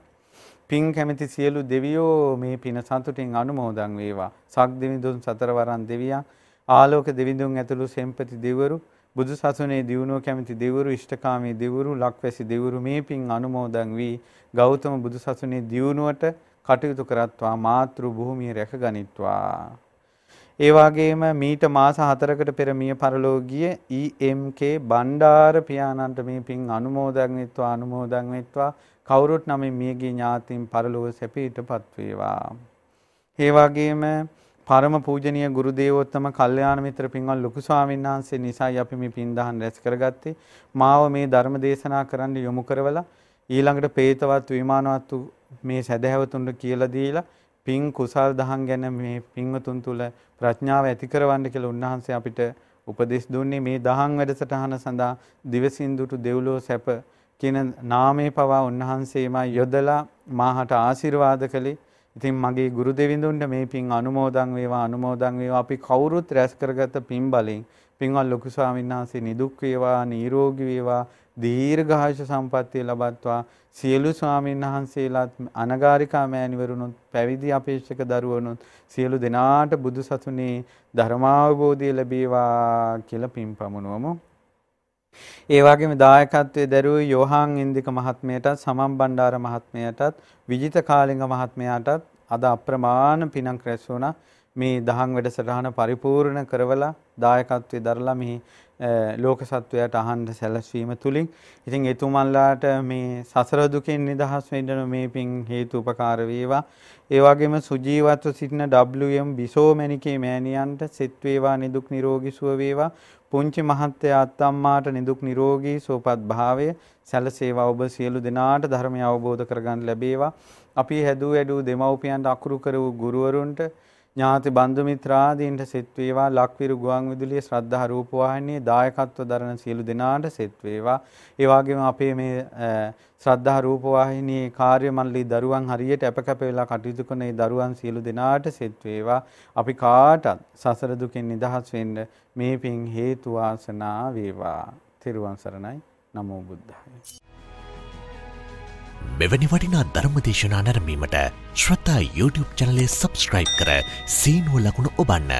පින් කැමති සියලු දෙවියෝ මේ පින සතුටින් අනුමෝදන් වේවා. සක් දෙවිඳුන් සතරවරන් දෙවියන් ආලෝක දෙවිඳුන් ඇතුළු සෙම්පති දෙවරු බුදු සසුනේ දියුණුව කැමති දෙවරු ඉෂ්ඨකාමී දෙවරු ලක්වැසි දෙවරු මේ පින් අනුමෝදන් වී ගෞතම බුදු සසුනේ දියුණුවට කටයුතු කරත්වා මාතෘ භූමිය රැකගනිත්වා ඒ වගේම මීට මාස 4කට පෙර මිය පරලෝකීය EMK බණ්ඩාර පියාණන්ට මේ පින් අනුමෝදන් වෙත්වා අනුමෝදන් වෙත්වා කවුරුත් නමින් මියගිය ඥාතීන් පරලෝක සැපීටපත් වේවා. ඒ වගේම පරම පූජනීය ගුරු දේවෝත්තම කල්යාණ මිත්‍ර පින්වත් ලොකු ස්වාමීන් වහන්සේ නිසායි අපි මේ පින් දහන් රැස් කරගත්තේ. මාව මේ ධර්ම දේශනා කරන්න යොමු කරවලා ඊළඟට പ്രേතවත් විමානවත් මේ සදහැවතුන්ට කියලා දීලා පින් කුසල් දහම් ගැන මේ පින්වතුන් තුල ප්‍රඥාව ඇති කරවන්න කියලා උන්වහන්සේ අපිට උපදෙස් දුන්නේ මේ දහම් වැඩසටහන සඳහා දිවසින්දුට දෙව්ලෝ සැප කියන නාමයේ පවා උන්වහන්සේම යොදලා මාහට ආශිර්වාද කළේ. ඉතින් මගේ ගුරු දෙවිඳුන්ට මේ පින් අනුමෝදන් වේවා අනුමෝදන් වේවා. අපි කවුරුත් රැස් කරගත පින් බලෙන් පින්වත් ලොකු ස්වාමීන් වහන්සේ නිදුක් වේවා නිරෝගී වේවා දීර්ඝායුෂ සම්පන්නිය ලබත්වා සියලු ස්වාමීන් වහන්සේලාත් අනගාരികා මෑණිවරුණුත් පැවිදි අපේක්ෂක දරුවනුත් සියලු දෙනාට බුදු සසුනේ ධර්මාවබෝධය ලැබේවා කියලා පින් පමුණුවමු ඒ වගේම දායකත්වයේ දරුවෝ යෝහාන් ඉන්දික මහත්මයටත් සමම් බණ්ඩාර මහත්මයටත් විජිත කාලිංග මහත්මයාටත් අද අප්‍රමාණ පිනක් රැස් වුණා. මේ දහම් වැඩසටහන පරිපූර්ණ කරවලා දායකත්වයේ දරලා මේ ලෝක සත්වයට අහන්න සැලැස්වීම තුලින් ඉතින් එතුමන්ලාට මේ සසර දුකෙන් නිදහස් වෙන්න මේ පින් හේතු උපකාර වේවා. ඒ වගේම සුජීවත්ව සිටින WM බිසෝමැණිකේ මෑණියන්ට සෙත් වේවා නිදුක් නිරෝගී සුව වේවා. පුංචි මහත්තයා අත්තම්මාට නිදුක් නිරෝගී සුවපත් භාවය සැලසේවා. ඔබ සියලු දෙනාට ධර්මය අවබෝධ කරගන්න ලැබේවා. අපි හැදූ වැඩූ දෙමව්පියන්ට අකුරු කර වූ ගුරුවරුන්ට ඥාති බන්දු මිත්‍රාදීන්ට සෙත් වේවා. ලක්විරු ගුවන් විදුලිය ශ්‍රද්ධා රූප වාහිනියේ දායකත්ව දරන සියලු දෙනාට සෙත් වේවා. ඒ වගේම අපේ මේ ශ්‍රද්ධා රූප වාහිනියේ කාර්ය මණ්ඩලී දරුවන් හරියට අපකැප වෙලා කටයුතු කරන ඒ දරුවන් සියලු දෙනාට සෙත් වේවා. අපි කාටත් සසර දුකින් නිදහස් වෙන්න මේ පින් හේතු වාසනා වේවා. තෙරුවන් සරණයි. නමෝ බුද්ධාය. මෙවැනි වටිනා ධර්මදේශනා නැරමීමට ශ්‍රතා YouTube චනලය සබස්ක්‍රයිබ් කර සීනුව ලකුණු ඔබන්න.